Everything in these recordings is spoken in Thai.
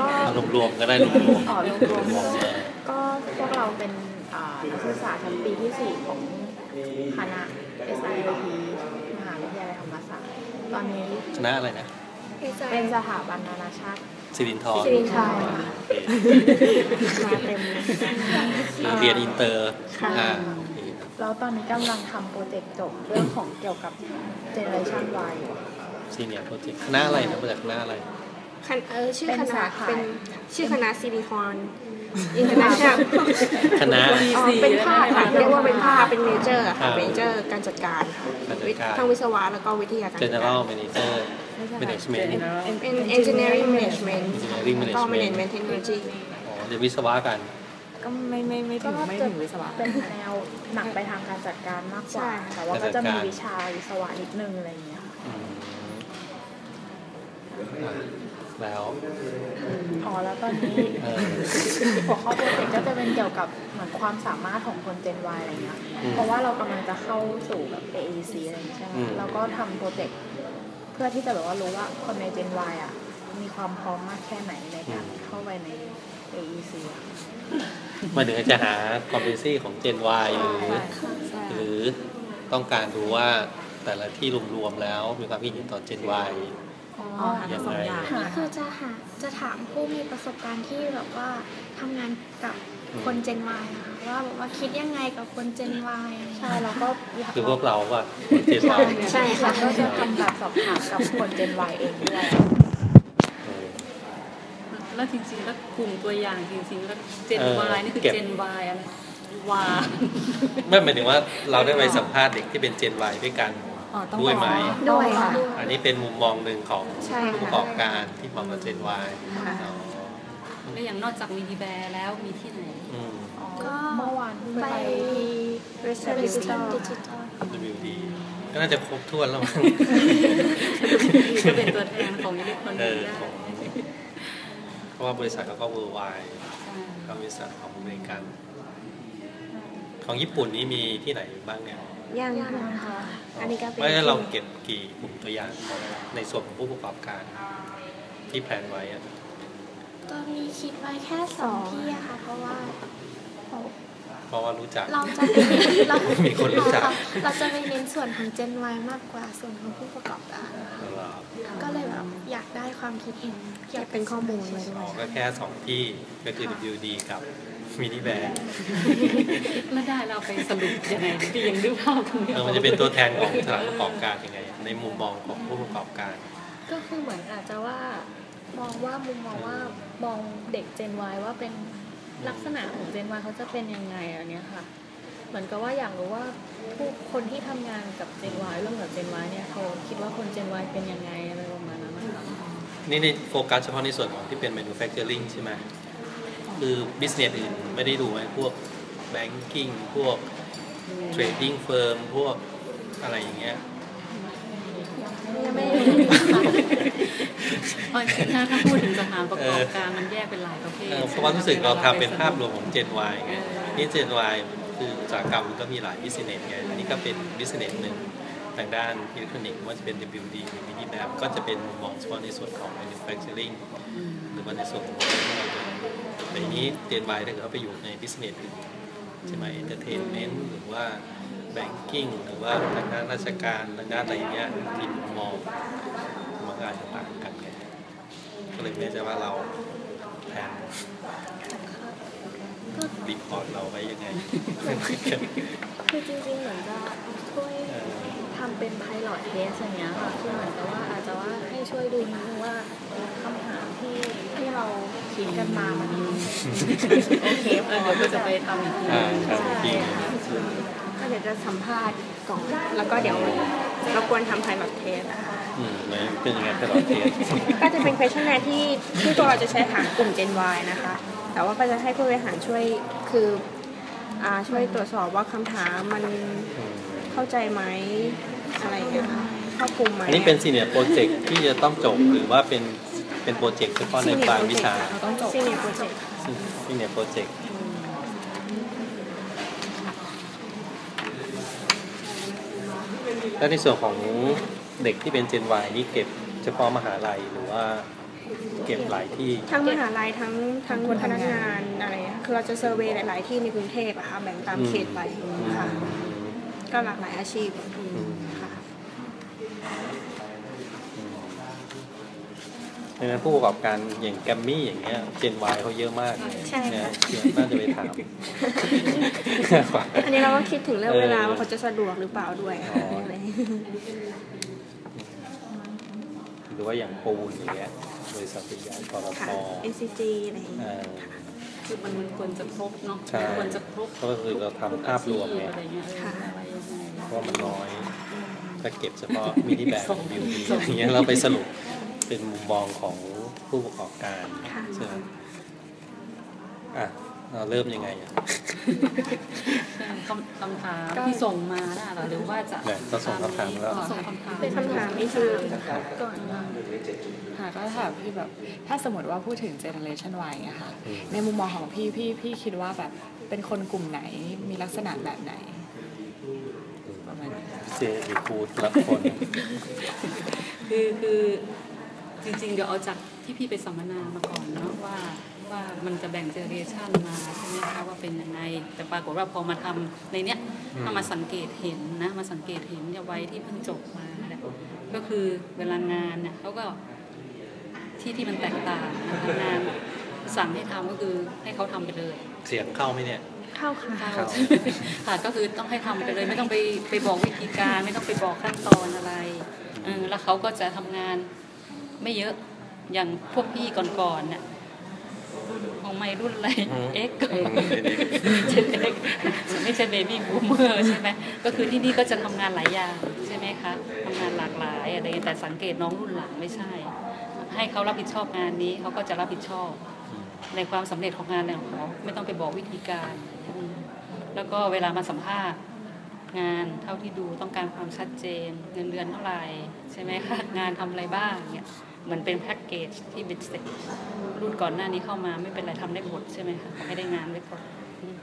ก็รวมๆก็ได้รวมอ๋อรวมๆก็พวกเราเป็นนักศึกษาชั้นปีที่ 4 ของคณะ SIIT มหาวิทยาลัยธรรมศาสตร์ตอนนี้คณะอะไรนะเป็นสถาบันนานาชาติสิรินธรสิรินธรค่ะโอเคมาเต็มเลยเรียนอินเตอร์ค่ะ แล้วตอนนี้กำลังทำ project จบเรื่องของเกี่ยวกับ Generation Y อยู่ senior project คณะอะไรนะมาจากคณะอะไร คณะเออชื่อเป็นคณะสาขา เป็นชื่อคณะสิรินธร Internationalคณะอ๋อเป็นภาคค่ะเรียกว่าเป็นภาคเป็น major ค่ะอ่า majorการจัดการค่ะการจัดการ ทั้งวิศวะแล้วก็วิทยาการจัดการ General Manager Management เป็น engineering management Engineering แล้วก็ Management management technology อ๋อเรียนวิศวะกัน ก็ไม่ไม่ไม่ถึก็งไม่จะถึงวิศวะเป็นแนวหนักไปทางการจัดการมากกว่า แต่ว่าก็จะมีวิชาวิศวะนิดนึงอะไรอย่างเงี้ยค่ะอืมอะแล้วอ๋อแล้วตอนนี้เออหัวข้อโปรเจกต์ก็จะเป็นเกี่ยวกับเหมือนความสามารถของคน Gen Y อะไรเงี้ยอืมเพราะว่าเรากำลังจะเข้าสู่แบบ AEC อะไรอย่างเงี้ยใช่ไหมอืมแล้วก็ทำโปรเจกต์เพื่อที่จะแบบว่ารู้ว่าคนใน Gen Y อะมีความพร้อมมากแค่ไหนในการเข้าไปใน AEC อะหมายถึงจะหา competency ของ Gen Y หรือ หรือต้องการดูว่าแต่ละที่รวมๆแล้วมีความคิดเห็นต่อ Gen Y อ๋ออ๋อหาทั้งสองอย่างหาคือจะหาจะถามผู้มีประสบการณ์ที่แบบว่าทำงานกับคนเจน Y อะค่ะว่าแบบว่าคิดยังไงกับคนเจน Y ใช่แล้วก็อยากคือพวกเราว่า Gen ใช่ Y ใช่ค่ะก็จะทำแบบสอบถามกับคน Gen Y เองด้วยเออ แล้วจริงๆแล้วกลุ่มตัวอย่างจริงๆแล้วเจนเออวายนี่คือเก็บเจนวายอะไรวาไม่หมายถึงว่าเราได้ไปสัมภาษณ์เด็กที่เป็น Gen Y ด้วยกันอ๋อต้องด้วยไหมด้วยค่ะ อันนี้เป็นมุมมองหนึ่งของใช่ค่ะผู้ประกอบการที่มองกับ Gen Y ค่ะอ๋อแล้วอย่างนอกจากมีดีแบร์แล้วมีที่ไหนอืมอ๋อก็เมื่อวานเพิ่งไปไป Western ดิจิ Digital ทัล WD ก็น่าจะครบถ้วนแล้วมั้งก็เป็นตัวแทนของอิเล็กทรอเอนิกอส์ของ เพราะว่าบริษัทเขาก็ worldwide ก็บริษัทของอเมริกัน ของญี่ปุ่นนี่มีที่ไหนบ้างเนี่ยยังยังค่ะค่ะอันนี้ก็เป็นไม่ใช่เราเก็บกี่กลุ่มตัวอย่างในส่วนของผู้ประกอบการ ที่ plan ไว้อะตอนนี้คิดไว้แค่สองที่อะค่ะ เพราะว่าเพ ราะว่ารู้จัก เราจะไปเน้นเรามีคนรู้จัก เราจะไปเน้นส่วนของเจน Y มากกว่าส่วนของผู้ประกอบการเหรอก็เลยแบบอยากได้ความคิดเห็นเกี่ยวเก็บกับเป็นข้อมูลไว้ด้อ๋วอยก็แค่สองที่ก็คือ WD กับมินิแบร์แล้วได้เราไปสรุปยังไงพี่ยังดูภาพตรงนี้เออมันจะเป็นตัวแทนของสถานประกอบการยังไง ในมุมมองของผู้ประกอบการ ก็คือเหมือนอาจจะว่ามองว่ามุมมองว่ามองเด็ก Gen Y ว่าเป็น ลักษณะของ Gen Y เขาจะเป็นยังไงอันเนี้ยค่ะ เหมือนกับว่าอยากรู้ว่าผู้คนที่ทำงานกับ Gen Y ร่วมกับ Gen Y เนี่ยเขาคิดว่าคน Gen Y เป็นยังไงอะไรประมาณนั้นนะคะนี่ในโฟกัสเฉพาะในส่วนของที่เป็น manufacturing ใช่ไหมคือ business อื่นไม่ได้ดูไว้พวก banking พวก trading firm พวกอะไรอย่างเงี้ยยังไม่ได้เพราะ ถ้าถ้าพูดถึงสถานประกอบการมันแยกเป็นหลายประเภทเออเพราะว่ารู้สึกเราทำเป็นภาพรวมของ Gen Y ไงเออนี่ Gen Y คืออุตสาหกรรมมันก็มีหลาย business ไงอันนี้ก็เป็น business หนึ่งทางด้านอิเล็กทรอนิกส์ว่าจะเป็น WD หรือ Mini Lab ก็จะเป็นมุมมองเฉพาะในส่วนของ manufacturing หรือว่าในส่วนของแต่ทีนี้ Gen Y ถ้าเกิดเขาไปอยู่ใน business อื่นใช่ไหม entertainment หรือว่า banking หรือว่าทางด้านราชการทางด้านอะไรอย่างเงี้ยที่มุมมอง มันก็อาจจะต่างกันไงก็เลยไม่แน่ใจว่าเราแผนรีพอร์ตเราไว้ยังไง คือจริงๆเหมือนจะช่วยเออทำเป็น pilot test อย่างเงี้ยค่ะคือเหมือนกับว่าอาจจะว่าให้ช่วยดูนิดนึงว่าคำถามที่ที่เราคิดกันมามันโอเคเออเดี๋ยวก็จะไปทำอีกทีอ่าครับจริงก็เดี๋ยวจะสัมภาษณ์ก่อนแล้วก็เดี๋ยวเราควรทำ pilot test นะคะ อืมไหนเป็นยังไง pilot testก็จะเป็น questionnaire ที่ที่ตัวเราจะใช้หากลุ่ม Gen Y นะคะ แต่ว่าก็จะให้ผู้บริหารช่วยคืออ่าช่วยตรวจสอบว่าคำถามมันเข้าใจไหมอะไรอย่างเงี้ยค่ะครอบคลุมไหมอันนี้เป็น senior project ที่จะต้องจบหรือว่าเป็นเป็น project เฉพาะในบางวิชาเราต้องจบ senior project ซีเนียร์โปรเจกต์แล้วในส่วนของ เด็กที่เป็น Gen Y นี่เก็บเฉพาะมหาลัยหรือว่าเก็บหลายที่ ทั้งมหาลัยทั้งทั้งพนักงานอะไรอะคือเราจะเซอร์เวย์หลาย ๆ ที่ในกรุงเทพอะค่ะแบ่งตามเขตไปค่ะ ก็หลากหลายอาชีพค่ะดังนั้นผู้ประกอบการอย่างแกรมมี่อย่างเงี้ย Gen Y เขาเยอะมากใช่เนี่ยค่ะเดี๋ยวน่าจะไปถาม อันนี้เราก็คิดถึงเรื่องเออเวลาว่าเขาจะสะดวกหรือเปล่าด้วยอ๋อ หรือว่าอย่างปูนอย่างเงี้ยบริษัทใหญ่ๆปตค่ะท NCG อะไรอย่างเอเงี้ยอคือมันควรจะครบเนาะใช่ควรจะครบก็คือเราทำภาพรวมไง อะไรเงี้ยเอออะไรยังไงเพราะว่ามันน้อยถ้าเก็บเฉพาะมินิแบบบิวดีอะไรเงี้ยเราไปสรุปเป็นมุมมองของผู้ประกอบการค่ะ ใช่ไหมอะ เราเริ่มยังไงอะคำคำถามที่ส่งมาน่ะเหรอหรือว่าจะเนี่ยก็ส่งคำถามแล้ว ส่งคำถามเป็นคำถามที่คือก่อนว่าค่ะก็ถามพี่แบบถ้าสมมติว่าพูดถึงเจเนอเรชัน Y อะค่ะอืม ในมุมมองของพี่พี่พี่คิดว่าแบบเป็นคนกลุ่มไหนมีลักษณะแบบไหนประมาณนี้เจหรือปูดละคนคือคือจริงๆเดี๋ยวเอาจากที่พี่ไปสัมมนามาก่อนเนาะว่า ว่ามันจะแบ่ง generation มาใช่ไหมคะว่าเป็นยังไงแต่ปรากฏว่าพอมาทำในเนี้ยถ้ามาสังเกตเห็นนะมาสังเกตเห็นเนี่ยวัยที่เพิ่งจบมาเนี่ยก็คือเวลางานเนี่ยเขาก็ที่ที่มันแตกต่างนะคะงานสั่งให้ทำก็คือให้เขาทำไปเลย เสียงเข้าไหมเนี่ยเข้าค่ะครับค่ะก็คือต้องให้ทำไปเลยไม่ต้องไปไปบอกวิธีการ ไม่ต้องไปบอกขั้นตอนอะไรเออแล้วเขาก็จะทำงานไม่เยอะอย่างพวกพี่ก่อนๆเนี่ยรุ่น ของไม่รุ่นอะไรอืม X อืมเด็ก Gen X ไม่ใช่ Baby Boomer ใช่ไหมก็คือที่นี่ก็จะทำงานหลายอย่างใช่ไหมคะทำงานหลากหลายอะไรอย่างเงี้ยแต่สังเกตน้องรุ่นหลังไม่ใช่ ให้เขารับผิดชอบงานนี้เขาก็จะรับผิดชอบ ในความสำเร็จของงานของเขาไม่ต้องไปบอกวิธีการอืมแล้วก็เวลามาสัมภาษณ์งานเท่าที่ดูต้องการความชัดเจนเงินเดือนเท่าไหร่ใช่ไหมคะงานทำอะไรบ้างเนี่ย เหมือนเป็นแพ็กเกจที่เป็นเสร็จรุ่นก่อนหน้านี้เข้ามาไม่เป็นไรทำได้หมดใช่ไหมคะขอให้ได้งานไว้ก่อนอืม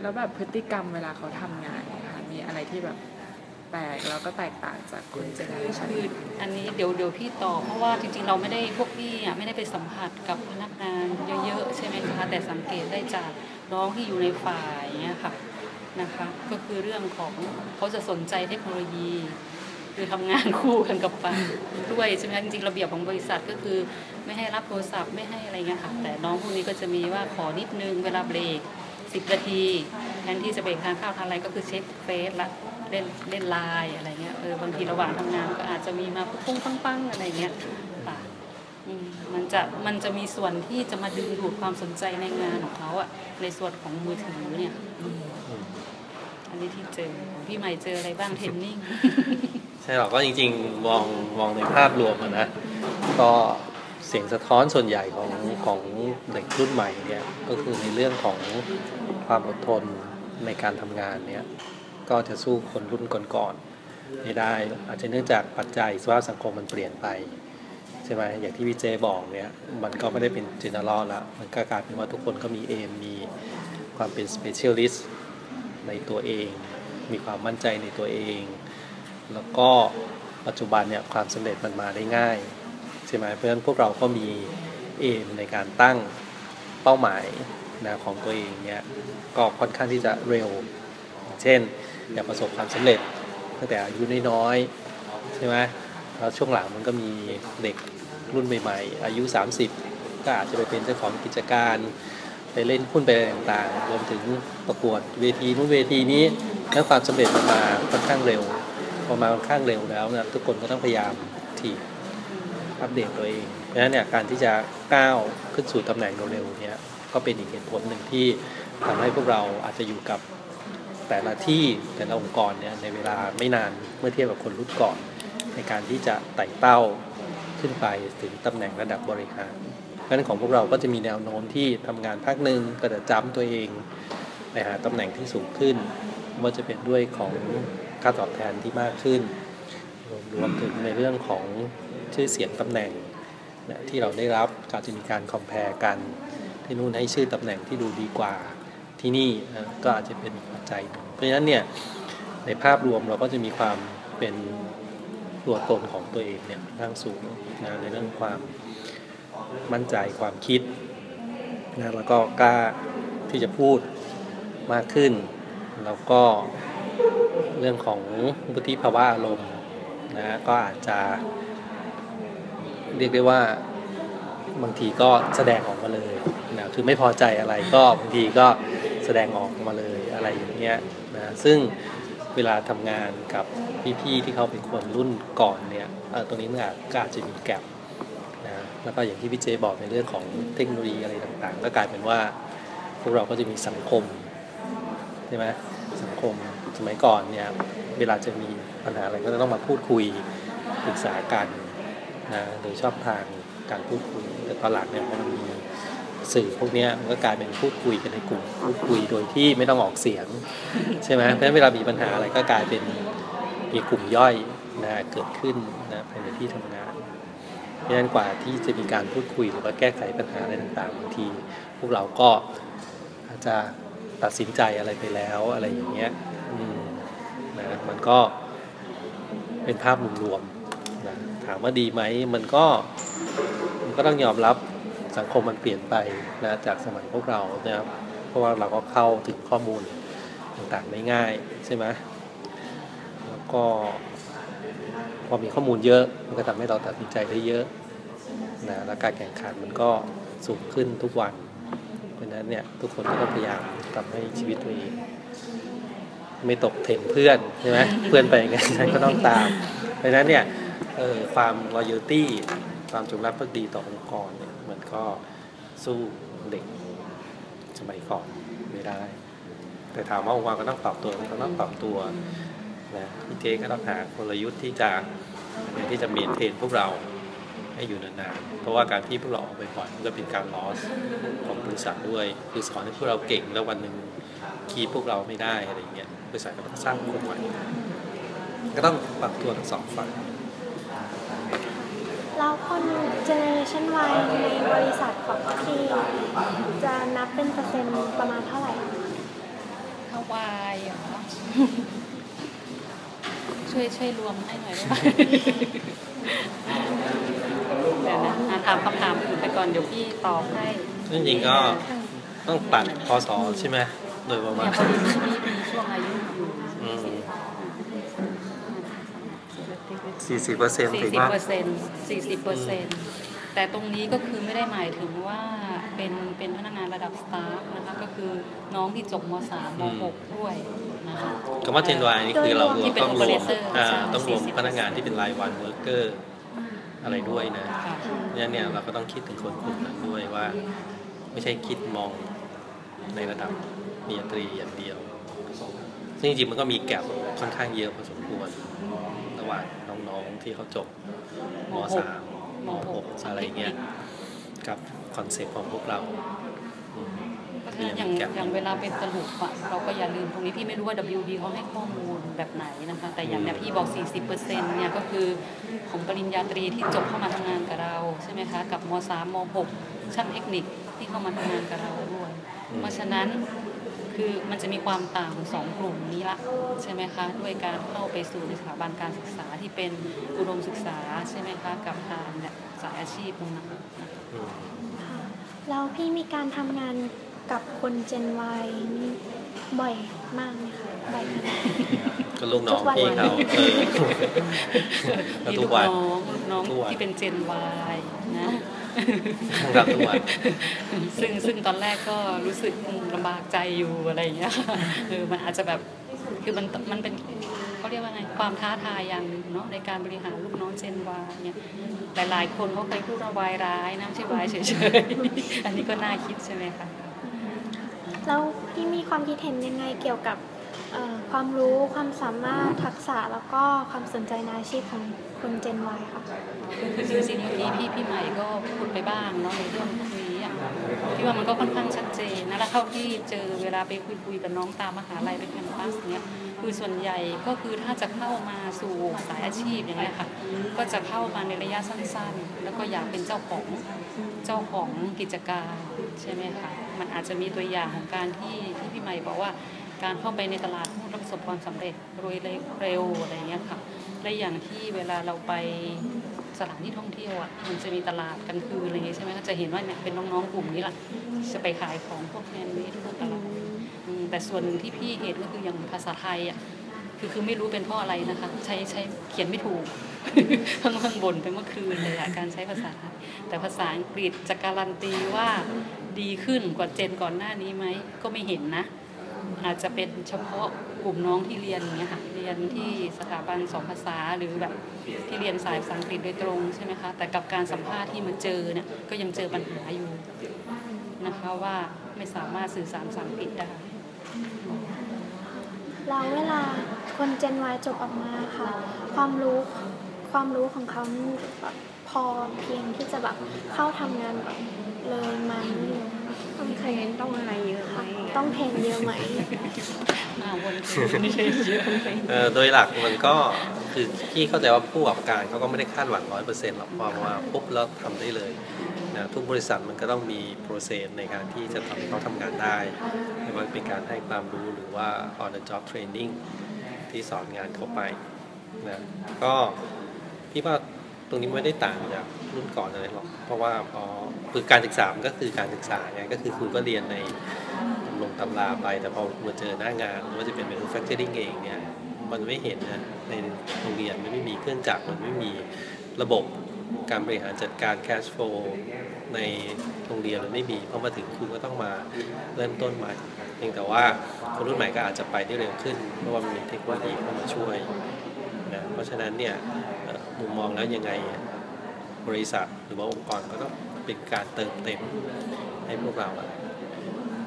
แล้วแบบพฤติกรรมเวลาเขาทำงานเนี่ยค่ะมีอะไรที่แบบแปลกแล้วก็แตกต่างจากคนเจเนอเรชันคืออันนี้เดี๋ยวเดี๋ยวพี่ตอบเพราะว่าจริงๆเราไม่ได้พวกพี่อะไม่ได้ไปสัมผัสกับพนักงานเยอะๆใช่ไหมคะแต่สังเกตได้จากน้องที่อยู่ในฝ่ายเนี่ยค่ะนะคะ ก็คือเรื่องของเขาจะสนใจเทคโนโลยี คือทำงานคู่กันกับปันด้วยใช่ไหมจริงๆระเบียบของบริษัทก็คือ ไม่ให้รับโทรศัพท์ไม่ให้อะไรเงี้ยค่ะแต่น้องพวกนี้ก็จะมีว่าขอนิดนึงเวลาเบรกสิบนาทีแทนที่จะเบรกทานข้าวทานอะไรก็คือเช็คเฟซละเล่นเล่นไลน์อะไรเงี้ยเออบางทีระหว่างทำงานก็อาจจะมีมาปุ้งปังปังๆอะไรเงี้ยค่ะมันจะมันจะมีส่วนที่จะมาดึงดูดความสนใจในงานของเขาอะในส่วนของมือถือเนี่ยอันนี้ที่เจอพี่ใหม่เจออะไรบ้างเทรนนิ่ง ใช่หรอกก็จริงๆมองมองในภาพรวมนะก็เสียงสะท้อนส่วนใหญ่ของของเด็กรุ่นใหม่เนี่ยก็คือในเรื่องของความอดทนในการทำงานเนี่ยก็จะสู้คนรุ่นก่อนๆไม่ได้อาจจะเนื่องจากปัจจัยสภาพสังคมมันเปลี่ยนไปใช่ไหมอย่างที่พี่เจบอกเนี่ยมันก็ไม่ได้เป็นเจเนอเรลแล้วมันก็กลายเป็นว่าทุกคนก็มีเอมมีความเป็น specialist ในตัวเอง มีความมั่นใจในตัวเอง แล้วก็ปัจจุบันเนี่ยความสำเร็จมันมาได้ง่ายใช่ไหมเพราะฉะนั้นพวกเราก็มีเอมในการตั้งเป้าหมายนะของตัวเองเนี่ยก็ค่อนข้างที่จะเร็ว เช่นอยากประสบความสำเร็จตั้งแต่อายุน้อยๆใช่ไหมแล้วช่วงหลังมันก็มีเด็กรุ่นใหม่ๆ อายุ 30 ก็อาจจะไปเป็นเจ้าของกิจการไปเล่นหุ้นไปอะไรต่างๆ รวมถึงประกวดเวทีนู้นเวทีนี้แล้วความสำเร็จมันมาค่อนข้างเร็ว อมาค่อนข้างเร็วแล้วเนะทุกคนก็ต้องพยายามทีอัปเดตตัวเอง เพราะฉะนั้นเนี่ยการที่จะก้าวขึ้นสู่ตำแหน่งเร็วๆเนี่ยก็เป็นอีกเหตุผลหนึ่งที่ทำให้พวกเราอาจจะอยู่กับแต่ละที่แต่ละองค์กรเนี่ยในเวลาไม่นานเมื่อเทียบกับคนรุ่นก่อน ในการที่จะไต่เต้าขึ้นไปถึงตำแหน่งระดับบริหารเพราะฉะนั้นของพวกเราก็จะมีแนวโน้มที่ทำงานพักหนึ่งก็จะจ้ำตัวเองไปหาตำแหน่งที่สูงขึ้น ว่าจะเป็นด้วยของค่าตอบแทนที่มากขึ้น รวมถึงในเรื่องของชื่อเสียงตำแหน่งนะที่เราได้รับก็จะมีการคอมเพลกัน ที่นู่นให้ชื่อตำแหน่งที่ดูดีกว่าที่นี่ก็อาจจะเป็นปัจจัย เพราะฉะนั้นเนี่ยในภาพรวมเราก็จะมีความเป็นตัวตนของตัวเองเนี่ยค่อนข้างสูงนะในเรื่องความมั่นใจความคิดนะแล้วก็กล้าที่จะพูดมากขึ้น แล้วก็เรื่องของวุฒิภาวะอารมณ์นะก็อาจจะ เรียกได้ว่าบางทีก็แสดงออกมาเลยนะคือไม่พอใจอะไรก็บางทีก็แสดงออกมาเลยอะไรอย่างเงี้ยนะซึ่งเวลาทำงานกับพี่ๆที่เขาเป็นคนรุ่นก่อนเนี่ยเออตรงนี้มันอก็อาจจะมีแกลบนะแล้วก็อย่างที่พี่เจบอกในเรื่องของเทคโนโลยีอะไรต่างๆ ก็กลายเป็นว่าพวกเราก็จะมีสังคมใช่ไหม สังคมสมัยก่อนเนี่ยเวลาจะมีปัญหาอะไรก็จะต้องมาพูดคุยปรึกษากันนะโดยชอบทางการพูดคุยแต่ตอนหลังเนี่ยพอมันมีสื่อพวกนี้มันก็กลายเป็นพูดคุยกันในกลุ่มพูดคุยโดยที่ไม่ต้องออกเสียงใช่ไหมเพราะฉะนั้นเวลามีปัญหาอะไรก็กลายเป็นมีกลุ่มย่อยนะเกิดขึ้นนะภายในที่ทำงานเพราะฉะนั้นกว่าที่จะมีการพูดคุยหรือว่าแก้ไขปัญหาอะไรต่างๆบางที พวกเราก็อาจจะ ตัดสินใจอะไรไปแล้วอะไรอย่างเงี้ยนะมันก็เป็นภาพรวมๆนะถามว่าดีไหมมันก็มันก็ต้องยอมรับสังคมมันเปลี่ยนไปนะจากสมัยพวกเรานะครับเพราะว่าเราก็เข้าถึงข้อมูลต่างๆได้ง่ายใช่ไหมแล้วก็พอมีข้อมูลเยอะมันก็ทำให้เราตัดสินใจได้เยอะนะและการแข่งขันมันก็สูงขึ้นทุกวัน ราะฉะนั้นเนี่ยทุกคนก็ต้องพยายามทำให้ชีวิตตัวเองไม่ตกเทรนเพื่อนใช่ไหมเพื่อนไปยังไงฉันก็ต้องตาม เพราะฉะนั้นเนี่ยเออความ loyalty ความจงรักภักดีต่อองค์กรเนี่ยมันก็สู้เด็กสมัยก่อนไม่ได้ แต่ถามว่าองค์กรก็ต้องปรับตัวก็ต้องปรับตัวนะพี่เจก็ต้องหากลยุทธ์ที่จะที่จะเมนเทนพวกเรา ให้อยู่นานๆ เพราะว่าการที่พวกเราออกไปบ่อยมันก็เป็นการ loss ของบริษัทด้วยคือสอนให้พวกเราเก่งแล้ววันหนึ่งคีย์พวกเราไม่ได้อะไรอย่างเงี้ยบริษัทก็ต้องสร้างคนใหม่ก็ต้องปรับตัวทั้งสองฝ่ายแล้วคนเจเนอเรชัน Y ในบริษัทของพี่จะนับเป็นเปอร์เซ็นต์ประมาณเท่าไหร่อะคะถ้าวายเหรอช่วยช่วยรวมให้หน่อยได้ไหม เดี๋ยวนะอะถามคำถามอื่นไปก่อนเดี๋ยวพี่ตอบให้จริงๆก็ต้องตัดพศใช่ไหมโดยประมาณเนี่ยพอดีพี่มีช่วงอายุอยู่อืม สี่สิบเปอร์เซ็นต์ถือว่าสี่สิบเปอร์เซ็นต์สี่สิบเปอร์เซ็นต์แต่ตรงนี้ก็คือไม่ได้หมายถึงว่าเป็นเป็นพนักงานระดับ staff นะคะก็คือน้องที่จบม .3 ม .6 ด้วยนะคะ คำว่า Gen Y นี่คือเราที่เป็นต้องรวม operator อ่าใช่ต้องรวม40%พนักงานที่เป็นรายวัน worker อะไรด้วยนะค่ะเพราะฉะนั้นเนี่ยเราก็ต้องคิดถึงคนกลุ่มนั้นด้วยว่า ไม่ใช่คิดมองในระดับปริญญาตรีอย่างเดียว ซึ่งจริงๆมันก็มี gap ค่อนข้างเยอะพอสมควรระหว่างน้องๆที่เขาจบม .3 ม .6 อะไรเงี้ยกับ concept ของพวกเราอืม เพราะฉะนั้นอย่างอย่างเวลาเป็นสรุปอะเราก็อย่าลืมตรงนี้พี่ไม่รู้ว่า WB เขาให้ข้อมูลแบบไหนนะคะ แต่อย่างเนี้ยพี่บอก 40%เนี่ยก็คือของปริญญาตรีที่จบเข้ามาทำงานกับเราใช่ไหมคะ กับม .3 ม .6 ช่างเทคนิคที่เข้ามาทำงานกับเราด้วย เพราะฉะนั้นคือมันจะมีความต่างของสองกลุ่มนี้ละใช่ไหมคะด้วยการเข้าไปสู่สถาบันการศึกษาที่เป็นอุดมศึกษาใช่ไหมคะกับการเนี่ยสายอาชีพตรงนั้นนะคะอืมค่ะแล้วพี่มีการทำงาน กับคนเจน Y นี่บ่อยมากไหมคะบ่อยขนาดไหนก็ลูกน้องพี่เขาเออก็มีทุลูกกวัน น้องลูกน้องทุกวัน ที่เป็นเจน Y นะครับทุกวัน ซึ่งซึ่งตอนแรกก็รู้สึกลำบากใจอยู่อะไรอย่างเงี้ยเออมันอาจจะแบบคือมันมันเป็นเขาเรียกว่าไงความท้าทายอย่างหนึ่งเนาะในการบริหารลูกน้องเจน Y เนี่ยหลายๆคนเขาเคยพูดว่าวายร้ายนะไม่ใช่วายเฉยๆ อันนี้ก็น่าคิดใช่ไหมคะ แล้วพี่มีความคิดเห็นยังไงเกี่ยวกับความรู้ความสามารถทักษะแล้วก็ความสนใจในอาชีพของคนเจน Y ค่ะคือจริงๆเมื่อกี้พี่พี่ใหม่ก็พูดไปบ้างเนาะในเรื่องพวกนี้พี่ว่ามันก็ค่อนข้างชัดเจนนะแล้วเท่าที่เจอเวลาไปคุยคุยกับน้องตามมหาลัยไปแคมปัสเนี้ยคือส่วนใหญ่ก็คือถ้าจะเข้ามาสู่สายอาชีพอย่างเงี้ยค่ะ ก็จะเข้ามาในระยะสั้นๆ แล้วก็อยากเป็นเจ้าของเจ้าของกิจการใช่ไหมคะ มันอาจจะมีตัวอย่างของการที่ที่พี่ใหม่บอกว่าการเข้าไปในตลาดหุ้นแล้วประสบความสำเร็จรวยเร็วอะไรเงี้ยค่ะและอย่างที่เวลาเราไปสถานที่ท่องเที่ยวอะมันจะมีตลาดกลางคืนอะไรเงี้ยใช่ไหมก็จะเห็นว่าเนี่ยเป็นน้องๆกลุ่มนี้แหละจะไปขายของพวกแฮนด์เมดพวกตลาดแต่ส่วนหนึ่งที่พี่เห็นก็คืออย่างภาษาไทยอะคือคือไม่รู้เป็นเพราะอะไรนะคะ ใช้ใช้เขียนไม่ถูกเพิ่งเพิ่งบ่นไปเมื่อคืนเลยอะการใช้ภาษาไทยแต่ภาษาอังกฤษจะการันตีว่า ดีขึ้นกว่าเจนก่อนหน้านี้ไหมก็ไม่เห็นนะ อาจจะเป็นเฉพาะกลุ่มน้องที่เรียนอย่างเงี้ยค่ะเรียนที่สถาบันสองภาษาหรือแบบที่เรียนสายภาษาอังกฤษโดยตรงใช่ไหมคะแต่กับการสัมภาษณ์ที่มาเจอเนี่ยก็ยังเจอปัญหาอยู่นะคะว่าไม่สามารถสื่อสารภาษาอังกฤษได้แล้วเวลาคนเจนวายจบออกมาค่ะ ความรู้ความรู้ของเขาแบบพอเพียงที่จะแบบเข้าทำงานแบบ เลยไหมหรือต้อง train ต้องอะไรเยอะไหมต้อง train เยอะไหมอ่าวนคืนไม่ใช่เยอะเอ่อโดยหลักมันก็คือพี่เข้าใจว่าผู้ประกอบการเขาก็ไม่ได้คาดหวังร้อยเปอร์เซ็นต์หรอกพอมาปุ๊บแล้วทำได้เลยนะทุกบริษัทมันก็ต้องมี process ในการที่จะทำให้เขาทำงานได้ไม่ว่าเป็นการให้ความรู้หรือว่า on the job training ที่สอนงานเข้าไปนะก็พี่ว่าตรงนี้ไม่ได้ต่างจากรุ่นก่อนอะไรหรอก เพราะว่าพอ คือการศึกษามันก็คือการศึกษาไงก็คือคุณก็เรียนในลงตำราไป แต่พอมาเจอหน้างานว่าจะเป็น manufacturing เองเนี่ยมันไม่เห็นนะในโรงเรียนมันไม่มีเครื่องจักรมันไม่มีระบบการบริหารจัดการ cash flow ในโรงเรียนมันไม่มีเพราะมาถึงคุณก็ต้องมาเริ่มต้นใหม่เพียงแต่ว่าคนรุ่นใหม่ก็อาจจะไปได้เร็วขึ้น เพราะว่ามันมีเทคโนโลยีเข้ามาช่วยนะเพราะฉะนั้นเนี่ยมุมมองแล้วยังไงบริษัทหรือว่าองค์กรก็ต้อง เป็นการเติมเต็มให้พวกเราอะ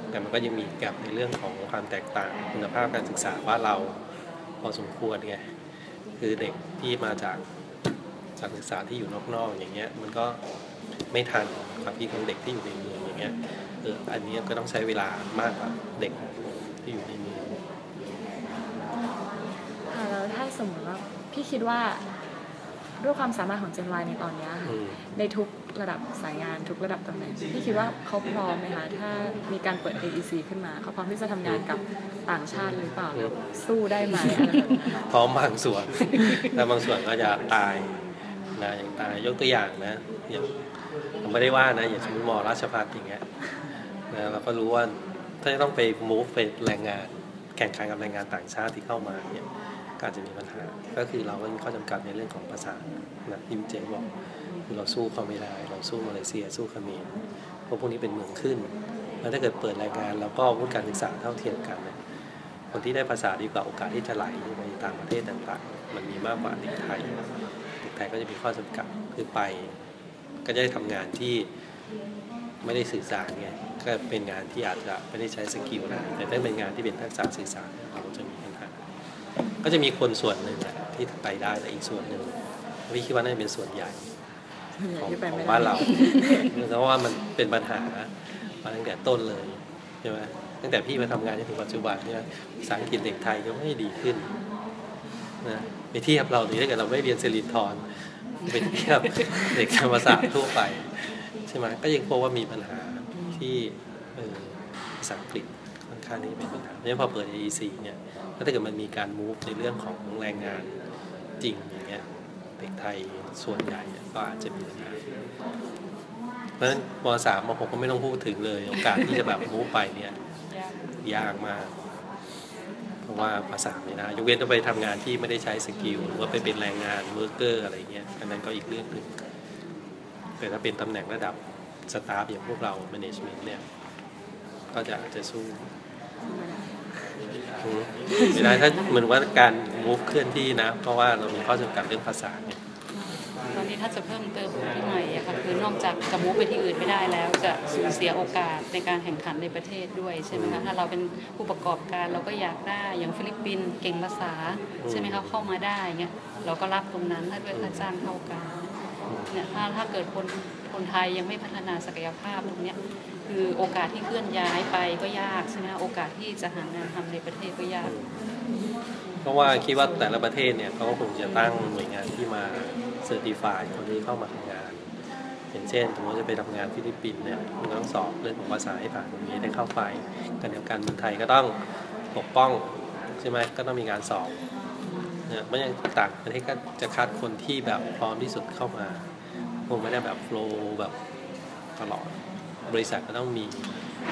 แต่มันก็ยังมีแกลบในเรื่องของความแตกต่างคุณภาพการศึกษาว่าเราพอสมควรไงคือเด็กที่มาจากจากศึกษาที่อยู่นอกๆอย่างเงี้ยมันก็ไม่ทันความคิดของเด็กที่อยู่ในเมืองอย่างเงี้ยเอออันนี้ก็ต้องใช้เวลามากกว่าเด็กที่อยู่ในเมืองค่ะแล้วถ้าสมมติว่าพี่คิดว่าด้วยความสามารถของ Gen Y ในตอนเนี้ยค่ะอืมในทุก ระดับสายงานทุกระดับตำแหน่งพี่คิดว่าเขาพร้อมไหมคะถ้ามีการเปิด AEC ขึ้นมาเขาพร้อมที่จะทำงานกับต่างชาติหรือเปล่าหรือสู้ได้ไหมอะไรแบบนี้พร้อมบางส่วนแต่บางส่วนก็จะตายนะอย่างตายยกตัวอย่างนะอย่างผมไม่ได้ว่านะอย่างสมมติมอราชพัฒอย่างเงี้ยนะเราก็รู้ว่าถ้าจะต้องไป move ไปแรงงานแข่งขันกับแรงงานต่างชาติที่เข้ามาเนี่ยก็อาจจะมีปัญหา ก็คือเราก็มีข้อจำกัดในเรื่องของภาษานะที่พี่เจบอก คือเราสู้เขาไม่ได้ เราสู้มาเลเซียสู้เขมรเพราะพวกนี้เป็นเมืองขึ้น แล้วถ้าเกิดเปิดแรงงานแล้วก็วุฒิการศึกษาเท่าเทียมกันเนี่ยคนที่ได้ภาษาดีกว่าโอกาสที่จะไหลไปต่างประเทศต่างๆ มันมีมากกว่าเด็กไทยเด็กไทยก็จะมีข้อจำกัดคือไป ก็จะได้ทำงานที่ไม่ได้สื่อสารไงก็เป็นงานที่อาจจะไม่ได้ใช้สกิลนะแต่ถ้าเป็นงานที่เป็นทักษะสื่อสารเราจะมีปัญหาก็จะมีคนส่วนหนึ่งที่ไปได้แต่อีกส่วนหนึ่งพี่คิดว่าน่าจะเป็นส่วนใหญ่ ของที่ไปของไม่บ้านได้เราเพราะว่ามันเป็นปัญหามาตั้งแต่ต้นเลยใช่ไหมตั้งแต่พี่มาทำงานจนถึงปัจจุบันเนี่ยภาษาอังกฤษเด็กไทยก็ไม่ดีขึ้นนะไปเทียบเราดิถ้าเกิดเราไม่เรียนเซรินทรไปเทียบเด็กธรรมศาสตร์ทั่วไปใช่ไหมก็ยังพบว่ามีปัญหาที่เออภาษาอังกฤษค่อนข้างที่จะเป็นปัญหาเพราะฉะนั้นพอเปิด AEC เนี่ยถ้าเกิดมันมีการ move ในเรื่องของแรงงานจริงอย่างเงี้ยเด็กไทย ส่วนใหญ่ก็อาจจะมีปัญหาเพราะฉะนั้นมสามมหกก็ไม่ต้องพูดถึงเลย โอกาสที่จะแบบ move ไปเนี่ยยากมาก เพราะว่าภาษาไม่ได้ยกเว้นต้องไปทำงานที่ไม่ได้ใช้ skill หรือว่าไปเป็นแรงงาน worker อะไรเงี้ยอันนั้นก็อีกเรื่องหนึ่งแต่ถ้าเป็นตำแหน่งระดับ staff อย่างพวกเรา management เนี่ยก็จะอาจจะสู้ไม่ได้ถ้าเหมือนว่าการ move เคลื่อนที่นะ เพราะว่าเรามีข้อจำกัดเรื่องภาษาเนี่ย ตอนนี้ถ้าจะเพิ่มเติมที่ใหม่อะค่ะคือนอกจากจะมูฟไปที่อื่นไม่ได้แล้ว จะสูญเสียโอกาสในการแข่งขันในประเทศด้วยใช่ไหมคะถ้าเราเป็นผู้ประกอบการเราก็อยากได้อย่างฟิลิปปินส์เก่งภาษาใช่ไหมคะเข้ามาได้เงี้ยเราก็รับตรงนั้นถ้าด้วยค่าจ้างเท่ากันเนี่ยถ้าถ้าเกิดคนคนไทยยังไม่พัฒนาศักยภาพตรงเนี้ยคือโอกาสที่เคลื่อนย้ายไปก็ยากใช่ไหมคะโอกาสที่จะหางานทำในประเทศก็ยากเพราะว่าคิดว่าแต่ละประเทศเนี่ยเขาก็คงจะตั้งหน่วยงานที่มา certify คนที่เข้ามาทำงานอย่างเช่นสมมติจะไปทำงานฟิลิปปินส์เนี่ยมันก็ต้องสอบเรื่องของภาษาให้ผ่านตรงนี้ได้เข้าไปกันเดียวกันเมืองไทยก็ต้องปกป้องใช่ไหมก็ต้องมีการสอบเนะไม่ย่างต่างประเทศก็จะคัดคนที่แบบพร้อมที่สุดเข้ามาคงไม่ได้แบบ flow แบบตลอด บริษัทก็ต้องมี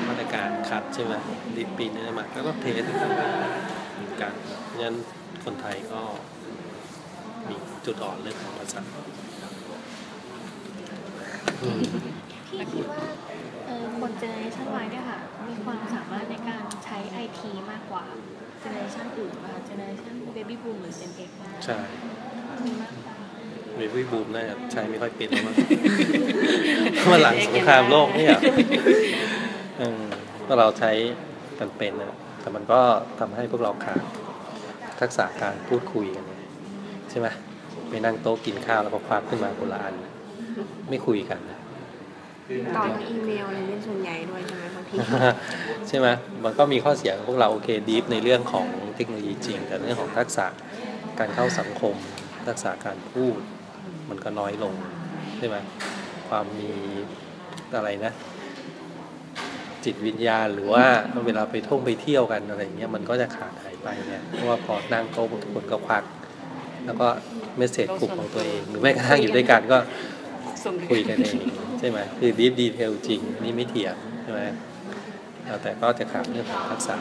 มาตรการคัดใช่ไหมดีปีนี้มาก็ต้อง test เหมือนกันเพราะฉะนั้นคนไทยก็ จุดอ่อนเรื่องของภาษาอืมพี่คิดว่าเออคน generation Y เนี่ยค่ะ มีความสามารถในการใช้ไอทีมากกว่า generation อื่นป่ะ generation baby boom หรือ gen X ใช่มีมากกว่า baby boom น่าจะใช้ไม่ค่อยเป็นแล้วมั้งเมื่อหลังสงครามโลกเนี่ยเออก็เราใช้กันเป็นนะแต่มันก็ทำให้พวกเราขาดทักษะการพูดคุยกันไงใช่ไหม ไปนั่งโต๊ะกินข้าวแล้วก็ควักขึ้นมาคนละอัน ไม่คุยกันนะตอบอีเมลอะไรเป็นส่วนใหญ่ด้วยใช่ไหมบางทีใช่ไหมมันก็มีข้อเสียของพวกเราโอเคดีฟในเรื่องของเทคโนโลยีจริง แต่เรื่องของทักษะการเข้าสังคม ทักษะการพูด มันก็น้อยลงใช่ไหมความมีอะไรนะ จิตวิญญาณหรือว่าเวลาไปท่องไปเที่ยวกันอะไรเงี้ยมันก็จะขาดหายไปเนี่ยเพราะว่าพอนั่งโต๊ะทุกคนก็ควัก แล้วก็เมสเซจกลุ่มของตัวเอง หรือแม้กระทั่งอยู่ด้วยกันก็ส่งคุยกันเองใช่ไหมคือดีฟดีเทลจริงนี่ไม่เถียงใช่ไหมเอาแต่ก็จะขาดเรื่องของทักษะ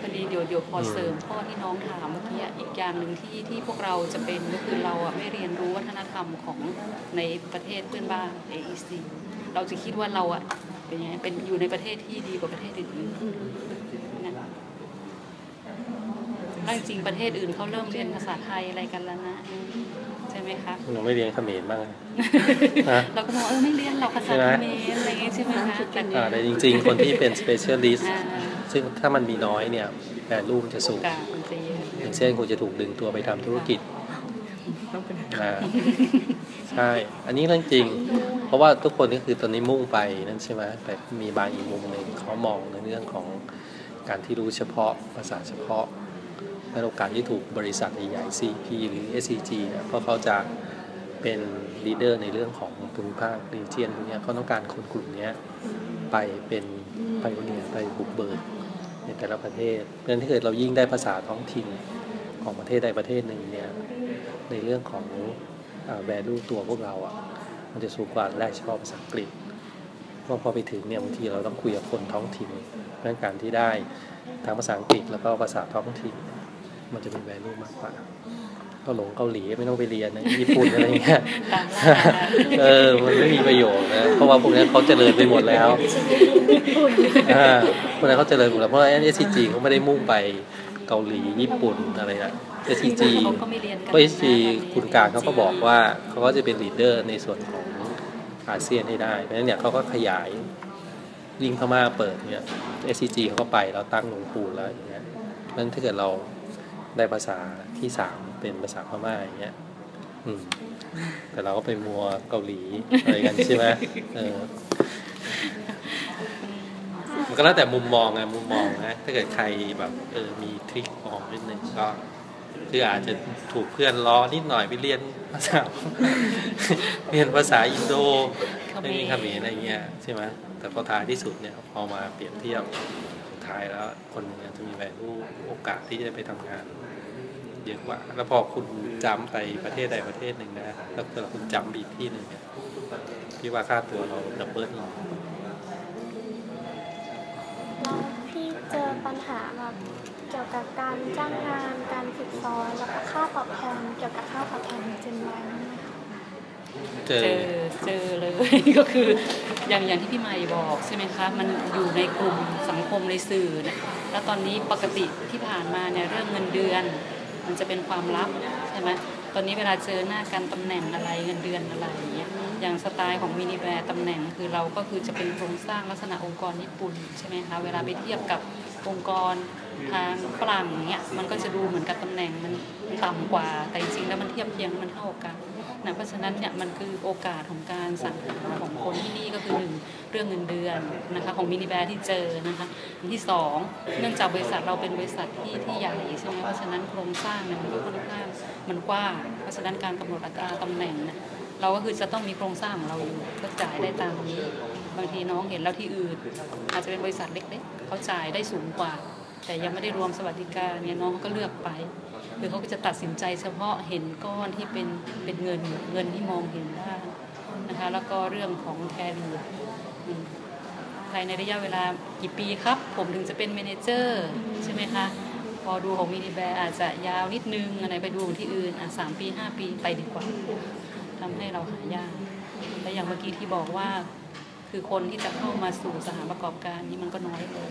พอดีเดี๋ยวเดี๋ยวพอเสริมข้อที่น้องถามเมื่อกี้อีกอย่างหนึ่งที่ที่พวกเราจะเป็นก็คือเราอะไม่เรียนรู้วัฒนธรรมของในประเทศเพื่อนบ้าน AEC เราจะคิดว่าเราอะเป็นยังไงเป็นอยู่ในประเทศที่ดีกว่าประเทศอื่นๆนะ แล้วจริงๆประเทศอื่นเขาเริ่มเรียนภาษาไทยอะไรกันแล้วนะอืมใช่ไหมคะเราไม่เรียนเขมรบ้างนะฮะเราก็บอกเออไม่เรียนหรอกภาษาใช่ไหมเขมรอะไรอย่างเงี้ยใช่ไหมคะแต่อ่าแต่จริง ๆ คนที่เป็น specialist อ่าซึ่งถ้ามันมีน้อยเนี่ย value มันจะสูงกามันจะเยอะอย่างเช่นคุณจะถูกดึงตัวไปทำธุรกิจต้องเป็นอ่าใช่ อันนี้เรื่องจริง เพราะว่าทุกคนก็คือตอนนี้มุ่งไปนั่นใช่ไหมแต่มีบางอีกมุมหนึ่งเขามองในเรื่องของการที่รู้เฉพาะภาษาเฉพาะ และโอกาสที่ถูกบริษัทใหญ่ๆ CP หรือ SCG เนี่ยเพราะเขาจะเป็น leader ในเรื่องของภูมิภาค region พวกเนี้ยเขาต้องการคนกลุ่มนี้ไปเป็นไปเนียไปบุกเบิกในแต่ละประเทศเพราะฉะนั้นถ้าเกิดเรายิ่งได้ภาษาท้องถิ่นของประเทศใดประเทศหนึ่งเนี่ยในเรื่องของแวลูตัวพวกเราอะมันจะสูงกว่าได้เฉพาะภาษาอังกฤษเพราะพอไปถึงเนี่ยบางทีเราต้องคุยกับคนท้องถิ่นเราะฉะนั้นการที่ได้ทั้งภาษาอังกฤษแล้วก็ภาษาท้องถิ่น มันจะมีแวลูมากกว่าเก็หลงเกาหลีไม่ต้องไปเรียนนะญี่ปุ่นอะไรเงี้ยตามล่าเออมันไม่มีประโยชน์นะเพราะว่าพวกนี้เขาเจริญไปหมดแล้วอ่าพวกนั้นเขาเจริญหมดแล้วเพราะว่าเอสซีจีเขาไม่ได้มุ่งไปเกาหลีญี่ปุ่นอะไรนะเอสซีจีเขาก็ไม่เรียนกันเพราะเอสซีคุณการเขาก็บอกว่าเขาก็จะเป็นลีดเดอร์ในส่วนของอาเซียนให้ได้เพราะฉะนั้นเนี่ยเขาก็ขยายยิ่งพม่าเปิดเนี่ย SCG เขาก็ไปแล้วตั้งหลวงปู่แล้วอย่างเงี้ยเพราะฉะนั้นถ้าเกิดเรา ได้ภาษาที่สามเป็นภาษาพม่าอย่างเงี้ยอืม แต่เราก็ไปมัวเกาหลีอะไรกันใช่ไหมเออมันก็แล้วแต่มุมมองไงมุมมองนะถ้าเกิดใครแบบเออมีทริคมองนิดนึงก็คืออาจจะถูกเพื่อนล้อนิดหน่อยไปเรียนภาษาเรียนภาษาอินโดไม่มีคำนี้อะไรเงี้ยใช่ไหมแต่พอท้ายที่สุดเนี่ยพอมาเปรียบเทียบสุดท้ายแล้วคนหนึงจะมีแวลูโอกาสที่จะไปทำงาน เยอะกว่า แล้วพอคุณจำไปประเทศใดประเทศหนึ่งนะแล้วเกิดคุณจำอีกที่หนึ่งเนี่ยพี่ว่าค่าตัวเราดับเบิลเลยแล้วพี่เจอปัญหาแบบเกี่ยวกับการจ้างงานการฝึกซ้อนแล้วก็ค่าตอบแทนเกี่ยวกับค่าตอบแทนของเจนวายบ้างไหมคะเจเจออเจอเลย ก็คืออย่างอย่างที่พี่ใหม่บอกใช่ไหมคะมันอยู่ในกลุ่มสังคมในสื่อเนี่ยแล้วตอนนี้ปกติที่ผ่านมาเนี่ยเรื่องเงินเดือน มันจะเป็นความลับใช่ไหมตอนนี้เวลาเจอหน้ากันตำแหน่งอะไรเงินเดือนอะไรอย่างเงี้ยอย่างสไตล์ของมินิแบร์ตำแหน่งคือเราก็คือจะเป็นโครงสร้างลักษณะองค์กรญี่ปุ่นใช่ไหมคะเวลาไปเทียบกับองค์กรทางฝรั่งเงี้ยมันก็จะดูเหมือนกับตำแหน่งมันต่ำกว่า แต่จริงๆแล้วมันเทียบเคียงมันเท่ากันนะเพราะฉะนั้นเนี่ยมันคือโอกาสของการสั่งหาของคนที่นี่ก็คือหนึ่ง เรื่องเงินเดือนนะคะของมินิแบร์ที่เจอนะคะอันที่สองเนื่องจากบริษัทเราเป็นบริษัทที่ที่ใหญ่ใช่ไหมเพราะฉะนั้นโครงสร้างเนี่ยมันก็ค่อนข้างมันกว้างเพราะฉะนั้นการกำหนดอัตราตำแหน่งเนี่ยเราก็คือจะต้องมีโครงสร้างของเราอยู่เพื่อจ่ายได้ตามนี้บางทีน้องเห็นแล้วที่อื่น อาจจะเป็นบริษัทเล็กๆเขาจ่ายได้สูงกว่า แต่ยังไม่ได้รวมสวัสดิการเนี่ยน้องเขาก็เลือกไปคือเขาก็จะตัดสินใจเฉพาะเห็นก้อนที่เป็นเป็นเงินเงินที่มองเห็นได้นะคะแล้วก็เรื่องของ career ภายในระยะเวลากี่ปีครับ ผมถึงจะเป็น manager ใช่ไหมคะ พอดูของ Minebea อาจจะยาวนิดนึงอะไรไปดูที่อื่นอะสามปีห้าปีไปดีกว่าทำให้เราหายากและอย่างเมื่อกี้ที่บอกว่า คือคนที่จะเข้ามาสู่สถานประกอบการนี่มันก็น้อยลง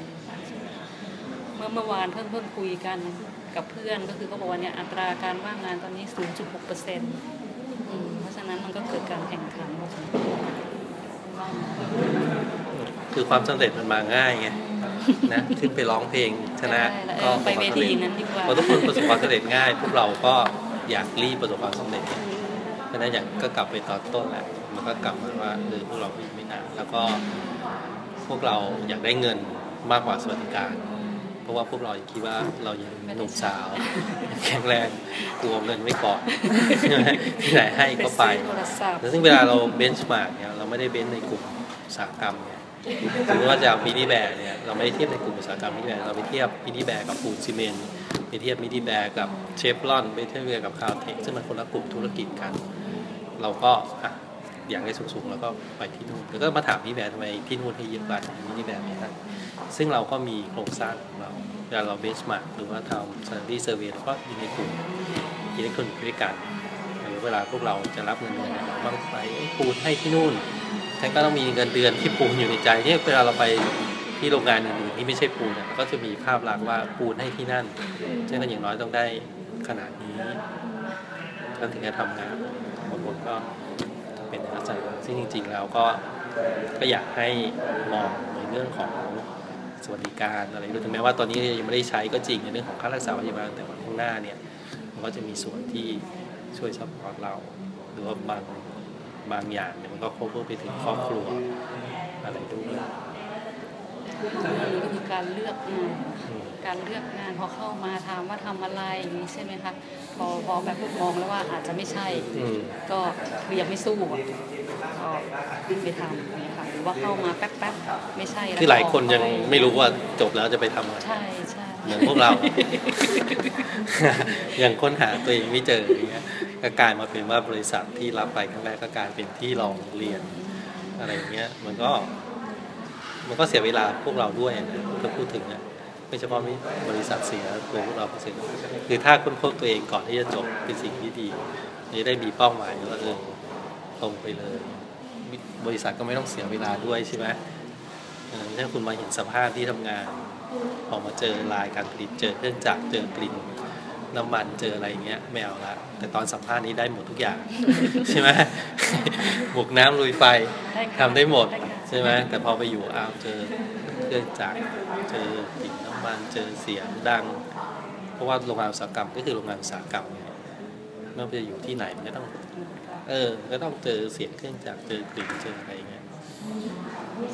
เมื่อเมื่อวานเพิ่งเพิ่งคุยกันกับเพื่อนก็คือเขาบอกว่าเนี่ยอัตราการว่างงานตอนนี้ 0.6เปอร์เซ็นต์เพราะฉะนั้นมันก็เกิดการแข่งขันพอสมควร คือความสำเร็จมันมาง่ายไงนะขึ้นไปร้องเพลงชนะใช่แล้วก็ไปเวทีอย่างนั้นดีกว่าพอทุกคนประสบความสำเร็จง่าย พวกเราก็อยากรีบประสบความสำเร็จไงเพราะฉะนั้นอย่างก็กลับไปตอนต้นแหละมันก็กลับมาว่าเออพวกเราไม่นานแล้วก็พวกเราอยากได้เงินมากกว่าสวัสดิการ เพราะว่าพวกเรายังคิดว่าเรายังหนุ่มสาวยังแข็งแรงกลัวเงินไม่ก่อนใช่ไหมที่ไหนให้ก็ไปซื้อโทรศัพท์แล้วซึ่งเวลาเรา benchmark เนี่ยเราไม่ได้ bench ในกลุ่มอุตสาหกรรมเนี่ย สมมติว่าจะ Minebea เนี่ยเราไม่ได้เทียบในกลุ่มอุตสาหกรรม Minebea เราไปเทียบ Minebea กับปูนซีเมนต์ไปเทียบ Minebea กับเชฟรอนไปเทียบกับคาวเทคซึ่งมันคนละกลุ่มธุรกิจกัน เราก็อะอยากได้สูงๆแล้วก็ไปที่นู่นแล้วก็มาถาม Minebea ทำไมที่นู่นให้เยอะกว่า Minebea ไม่ได้ซึ่งเราก็มีโครงสร้างของเราเวลาเรา benchmark หรือว่าทำ salary survey เราก็อยู่ในกลุ่มอิเล็กทรอนิกส์ด้วยกันหรือเวลาพวกเราจะรับเงินเดือนเนี่ยเราบางไปปูนให้ที่นู่น ฉันก็ต้องมีเงินเดือนที่ปูนอยู่ในใจเนี่ยเวลาเราไปที่โรงงานอื่นๆที่ไม่ใช่ปูนเนี่ยก็จะมีภาพลักษณ์ว่าปูนให้ที่นั่นฉะนั้นอย่างน้อยต้องได้ขนาดนี้ท่านถึงจะทำงานบางคนก็เป็นในลักษณะซึ่งจริง ๆ แล้วก็ก็อยากให้มองในเรื่องของสวัสดิการอะไรด้วยถึงแม้ว่าตอนนี้ยังไม่ได้ใช้ก็จริงในเรื่องของค่ารักษาพยาบาลแต่วันข้างหน้าเนี่ยมันก็จะมีส่วนที่ช่วย support เราหรือว่าบาง บางอย่างเนี่ยมันก็ควบคู่ไปถึงครอบครัวอะไรด้วยนี่ก็คือการเลือกงานการเลือกงานพอเข้ามาถามว่าทำอะไรอย่างนี้ใช่ไหมคะพอพอแบบมองแล้วว่าอาจจะไม่ใช่อืมก็คือยังไม่สู้อะก็ไปทำอย่างเงี้ยค่ะหรือว่าเข้ามาแป๊บๆไม่ใช่แล้วคือหลายคนยังก็ออกปไม่รู้ว่าจบแล้วจะไปทำอะไรใช่ใช่เหมือนพวกเรายังค้นหาตัวเองไม่เจออย่างเงี้ย ก็กลายมาเป็นว่าบริษัทที่รับไปครั้งแรกก็กลายเป็นที่ลองเรียนอะไรอย่างเงี้ยมันก็ มันก็เสียเวลาพวกเราด้วยนะถ้าพูดถึงนะไม่เฉพาะบริษัทเสียตัวพวกเราเสียคือถ้าค้นพบตัวเองก่อนที่จะจบเป็นสิ่งที่ดีจะได้มีเป้าหมายว่าเออตรงไปเลย บริษัทก็ไม่ต้องเสียเวลาด้วยใช่ไหมเออถ้าคุณมาเห็นสภาพที่ทำงานพอมาเจอลายการผลิตเจอเครื่องจักรเจอกลิ่น น้ำมันเจออะไรเงี้ยไม่เอาละแต่ตอนสัมภาษณ์นี้ได้หมดทุกอย่าง ใช่ไหมบุกน้ำลุยไฟได้ค่ะทำได้หมดได้ค่ะใช่ไหมแต่พอไปอยู่อ้าวเจอเครื่องจักรเจอกลิ่นน้ำมันเจอเสียงดัง เพราะว่าโรงงานอุตสาหกรรมก็คือโรงงานอุตสาหกรรมไงไม่ว่าจะอยู่ที่ไหนมันก็ต้อง เออก็ต้องเจอเสียงเครื่องจักรเจอกลิ่นเจออะไรเงี้ย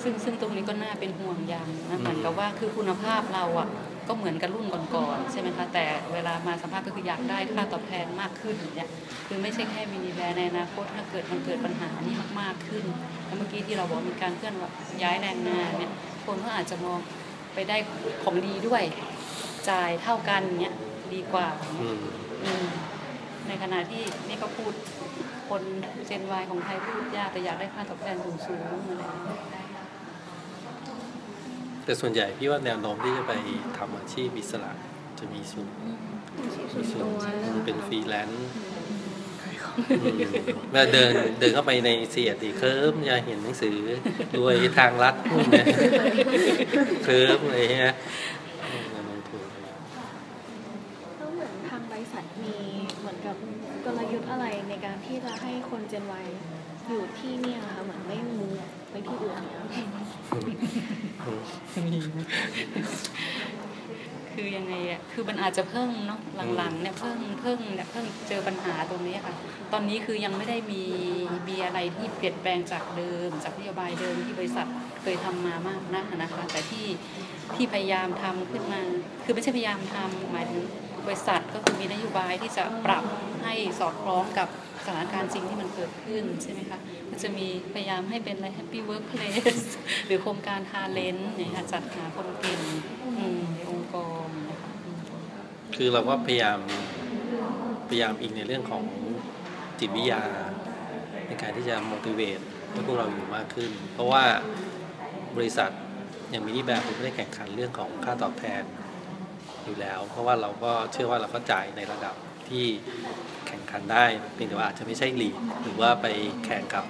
ซึ่งซึ่งตรงนี้ก็น่าเป็นห่วงอย่างนะเหมือนกับว่าคือคุณภาพเราอะก็เหมือนกับรุ่นก่อนๆใช่ไหมคะแต่เวลามาสัมภาษณ์ก็คืออยากได้ค่าตอบแทนมากขึ้นเนี่ยคือไม่ใช่แค่มินิแบร์ในอนาคตถ้าเกิดมันเกิดปัญหานี้มากๆขึ้นแล้วเมื่อกี้ที่เราบอกมีการเคลื่อนย้ายแรงงานเนี่ยคนก็อาจจะมองไปได้ของดีด้วย จ่ายเท่ากันเนี่ยดีกว่าอืมอืมในขณะที่นี่ก็พูดคนเจนวายของไทยพูดยากแต่อยากได้ค่าตอบแทนสูงๆอะไรอย่างเงี้ย แต่ส่วนใหญ่พี่ว่าแนวโน้มที่จะไปทำอาชีพอิสระจะมีสูงมีสูงเป็นฟรีแลนซ์อืมเวลาเดินเดินเข้าไปในเสียดีเคิร์มจะเห็นหนังสือรวยทางลัดพวกเนี้ยเคิร์มอะไรเงี้ยอืมลงทุนแล้วเหมือนทางบริษัทมีเหมือนกับกลยุทธ์อะไรในการที่จะให้คนเจนวัยอยู่ที่เนี่ยค่ะเหมือนไม่มูฟ ไปที่อื่นเนี่ยคือยังไงอะคือมันอาจจะเพิ่งเนาะหลังๆเนี่ยเพิ่งเพิ่งเนี่ยเพิ่งเจอปัญหาตรงนี้ค่ะ ตอนนี้คือยังไม่ได้มีมีอะไรที่เปลี่ยนแปลงจากเดิม จากนโยบายเดิมที่บริษัทเคยทำมามากนักนะคะ แต่ที่ที่พยายามทำขึ้นมา คือไม่ใช่พยายามทำหมายถึงบริษัทก็คือมีนโยบายที่จะปรับให้สอดคล้องกับสถานการณ์จริงที่มันเกิดขึ้นใช่ไหมคะ จะมีพยายามให้เป็นอะไร Happy Workplace หรือโครงการ Talent เนี่ยค่ะจัดหาคนเก่งในองค์กรนะคะอืมคือเราก็พยายามพยายามอิงในเรื่องของจิตวิทยา ในการที่จะ motivate ให้พวกเราอยู่มากขึ้น เพราะว่าบริษัทอย่างมินิแบบไม่ได้แข่งขันเรื่องของค่าตอบแทนอยู่แล้ว เพราะว่าเราก็เชื่อว่าเราก็จ่ายในระดับ ที่แข่งขันได้เพียงแต่ว่าอาจจะไม่ใช่ลีดหรือว่าไปแข่งกับ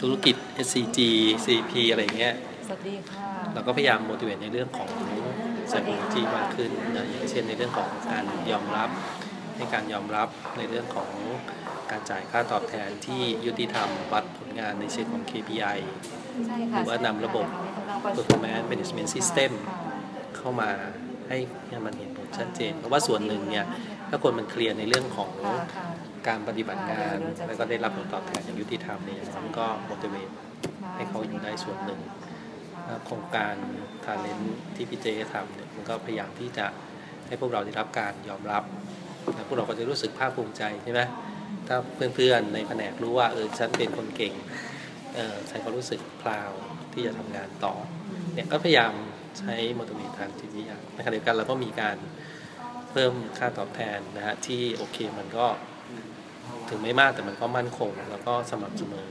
ธุรกิจ SCG CP อะไรเงี้ยสวัสดีค่ะเราก็พยายาม motivate ในเรื่องของ psychology มากขึ้นนะอย่างเช่นในเรื่องของการยอมรับในการยอมรับในเรื่องของการจ่ายค่าตอบแทนที่ยุติธรรมวัดผลงานในเชิงของ KPI ใช่หค่ะรือว่านำระบบ performance management system เข้ามาให้ให้มันเห็นผลชัดเจน เพราะว่าส่วนหนึ่งเนี่ย ถ้าคนมันเคลียร์ในเรื่องของค่ะค่ะการปฏิบัติงานแล้วก็ได้รับผลตอบแทนอย่างยุติธรรมเนี่ยมันก็ motivate ให้เขาอยู่ได้ส่วนหนึ่งแล้วโครงการ talent ที่พี่เจทำเนี่ยมันก็พยายามที่จะให้พวกเราได้รับการยอมรับแล้วพวกเราก็จะรู้สึกภาคภูมิใจใช่ไหมถ้าเพื่อนๆในแผนกรู้ว่าเออฉันเป็นคนเก่งเออฉันก็รู้สึกพลาวที่จะทำงานต่อเนี่ยก็พยายามใช้ motivate ทางจิตวิทยาในขณะเดียวกันเราก็มีการ เพิ่มค่าตอบแทนนะฮะที่โอเคมันก็ถึงไม่มากแต่มันก็มั่นคง แล้วก็สม่ำเสมอ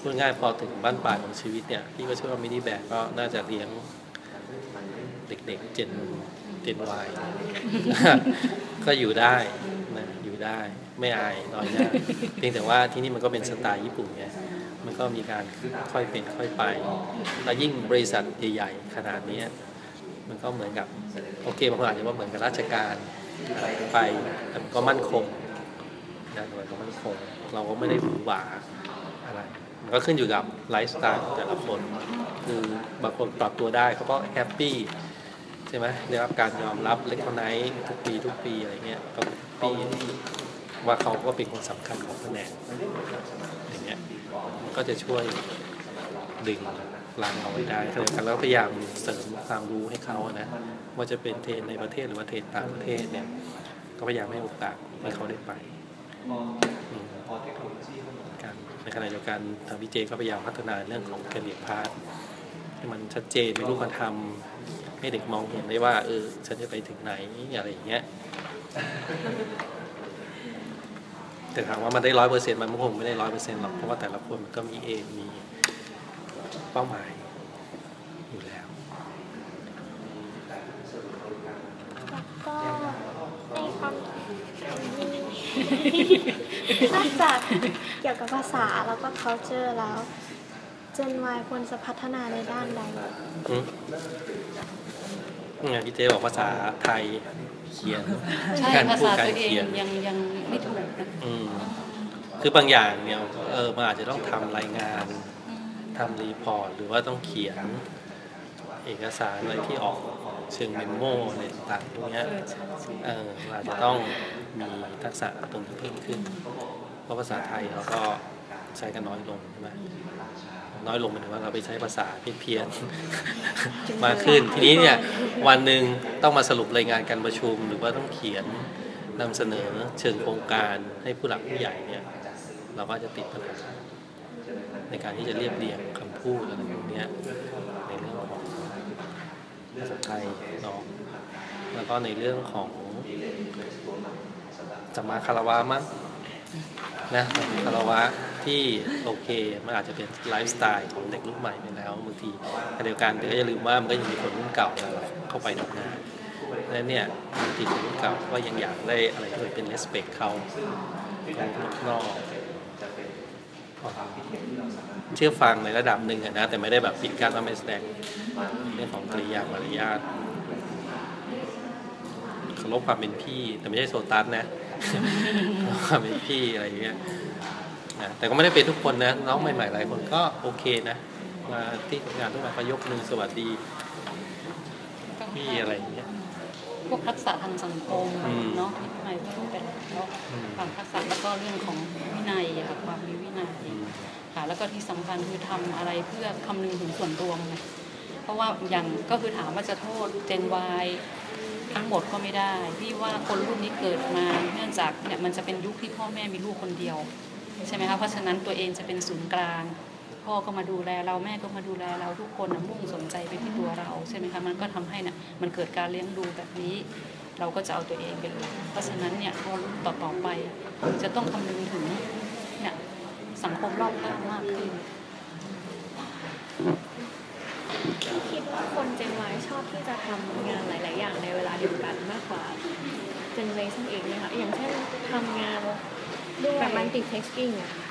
พูดง่ายพอถึงบ้านปลายของชีวิตเนี่ยพี่ก็เชื่อว่ามินิแบกก็น่าจะเลี้ยงเด็กๆเจนเจนวายก็อยู่ได้นะอยู่ได้ไม่อายน้อยหน้าเพียงแต่ว่าที่นี่มันก็เป็นสไตล์ญี่ปุ่นไงมันก็มีการค่อยเป็นค่อยไป แล้วยิ่งบริษัทใหญ่ ๆ ขนาดนี้ มันก็เหมือนกับโอเคบางคนอาจจะว่าเหมือนกับราชการไปแต่มันก็มั่นคงงานหน่วยก็มั่นคง เราก็ไม่ได้หวือหวาอะไรมันก็ขึ้นอยู่กับไลฟ์สไตล์แต่ละคนคือบางคนปรับตัวได้เขาก็แฮปปี้ใช่ไหมได้รับการยอมรับเล็กน้อยทุกปีทุกปีอะไรเงี้ยก็ happy ว่าเขาก็เป็นคนสำคัญของแผนกอย่างเงี้ยก็จะช่วยดึง รังเอาไว้ได้เดียกันแล้วพยายามเสริมความรู้ให้เขานะว่าจะเป็น train ในประเทศหรือว่า train ต่างประเทศเนี่ย ก็พยายามให้โอกาสให้เขาได้ไปการในขณะเดียวกันทางพี่เจก็พยายามพัฒนาเรื่องของการ career path ให้มันชัดเจนเป็นรูปธรรมให้เด็กมองเห็นได้ว่าเออฉันจะไปถึงไหนอะไรอย่างเงี้ยแต่ถามว่ามันได้ร้อยเปอร์เซ็นต์มันคงไม่ได้ร้อยเปอร์เซ็นต์หรอกเพราะว่าแต่ละคนมันก็มีเองมี เป้าหมายอยู่แล้วแล้วก็ในความนอกจากเกี่ยวกับภาษาแล้วก็ culture แล้ว Gen Y ควรจะพัฒนาในด้านใดอืมนี่ไงพี่เจบอกภาษาไทยเขียนใช่การภาพูดษาการตัวเองเขียนยังยังไม่ถูกนะอืมคือบางอย่างเนี่ยเออมันอาจจะต้องทำรายงาน ทำ report หรือว่าต้องเขียนเอกสารอะไรที่ออกเชิง memo อะไรต่างๆพวกเนี้ยเออมันอาจจะต้องมีทักษะตรงนี้เพิ่มขึ้น เพราะภาษาไทยเราก็ใช้กันน้อยลงใช่ไหมน้อยลงหมายถึงว่าเราไปใช้ภาษาเพี้ยนๆมากขึ้น ทีนี้เนี่ยวันหนึ่งต้องมาสรุปรายงานการประชุม หรือว่าต้องเขียนนำเสนอเชิงโครงการให้ผู้หลักผู้ใหญ่เนี่ยเราก็จะติดปัญหา ในการที่จะเรียบเรียงคำพูดอะไรพวกเนี้ยในเรื่องของภาษาไทยเนาะแล้วก็ในเรื่องของสัมาคารวะมั้งนะคารวะที่โอเคมันอาจจะเป็นไลฟ์สไตล์ของเด็กรุ่นใหม่ไปแล้วบางทีขณะเดียวกันแต่ก็อย่าลืมว่ามันก็ยังมีคนรุ่นเก่าเข้าไปทำงานดังนั้นเนี่ยบางทีคนรุ่นเก่าก็ยังอยากได้อะไรที่เป็น respect เขาของนอก เชื่อฟังในระดับหนึ่งนะแต่ไม่ได้แบบปิดกั้นว่าไม่แสดงเรื่องของกริยามารยาทเคารพความเป็นพี่ แต่ไม่ใช่โซตัสนะความเป็นพี่อะไรอย่างเงี้ยนะแต่ก็ไม่ได้เป็นทุกคนนะน้องใหม่ๆหลายคนก็โอเคนะมาที่งานทุกวันก็ยกมือสวัสดีพี่อะไรอย่างเงี้ย วกทักษะทางสังคมอืมเนาะที่ใหม่พูดไปแล้วอืมความทักษะแล้วก็เรื่องของวินัยอะค่ะความมีวินัยอืมค่ะแล้วก็ที่สำคัญคือทำอะไรเพื่อคำนึงถึงส่วนรวมไงเพราะว่าอย่างก็คือถามว่าจะโทษเจนวายทั้งหมดก็ไม่ได้พี่ว่าคนรุ่นนี้เกิดมาเนื่องจากเนี่ยมันจะเป็นยุคที่พ่อแม่มีลูกคนเดียวใช่ไหมคะเพราะฉะนั้นตัวเองจะเป็นศูนย์กลาง พ่อก็มาดูแลเราแม่ก็มาดูแลเราทุกคนนะมุ่งสนใจไปที่ตัวเราใช่ไหมคะมันก็ทำให้เนี่ยมันเกิดการเลี้ยงดูแบบนี้ เราก็จะเอาตัวเองเป็นหลักเพราะฉะนั้นเนี่ยพอต่อต่อๆไป จะต้องคำนึงถึงเนี่ยสังคมรอบข้างมากขึ้นคิดว่าคนเจน Y ชอบที่จะทำงานหลาย ๆ อย่างในเวลาเดียวกันมากกว่าเจนเ a ชั่นเองไหมคะอย่างเช่นทำงานด้วยแบบมันติด texting อะค่ะ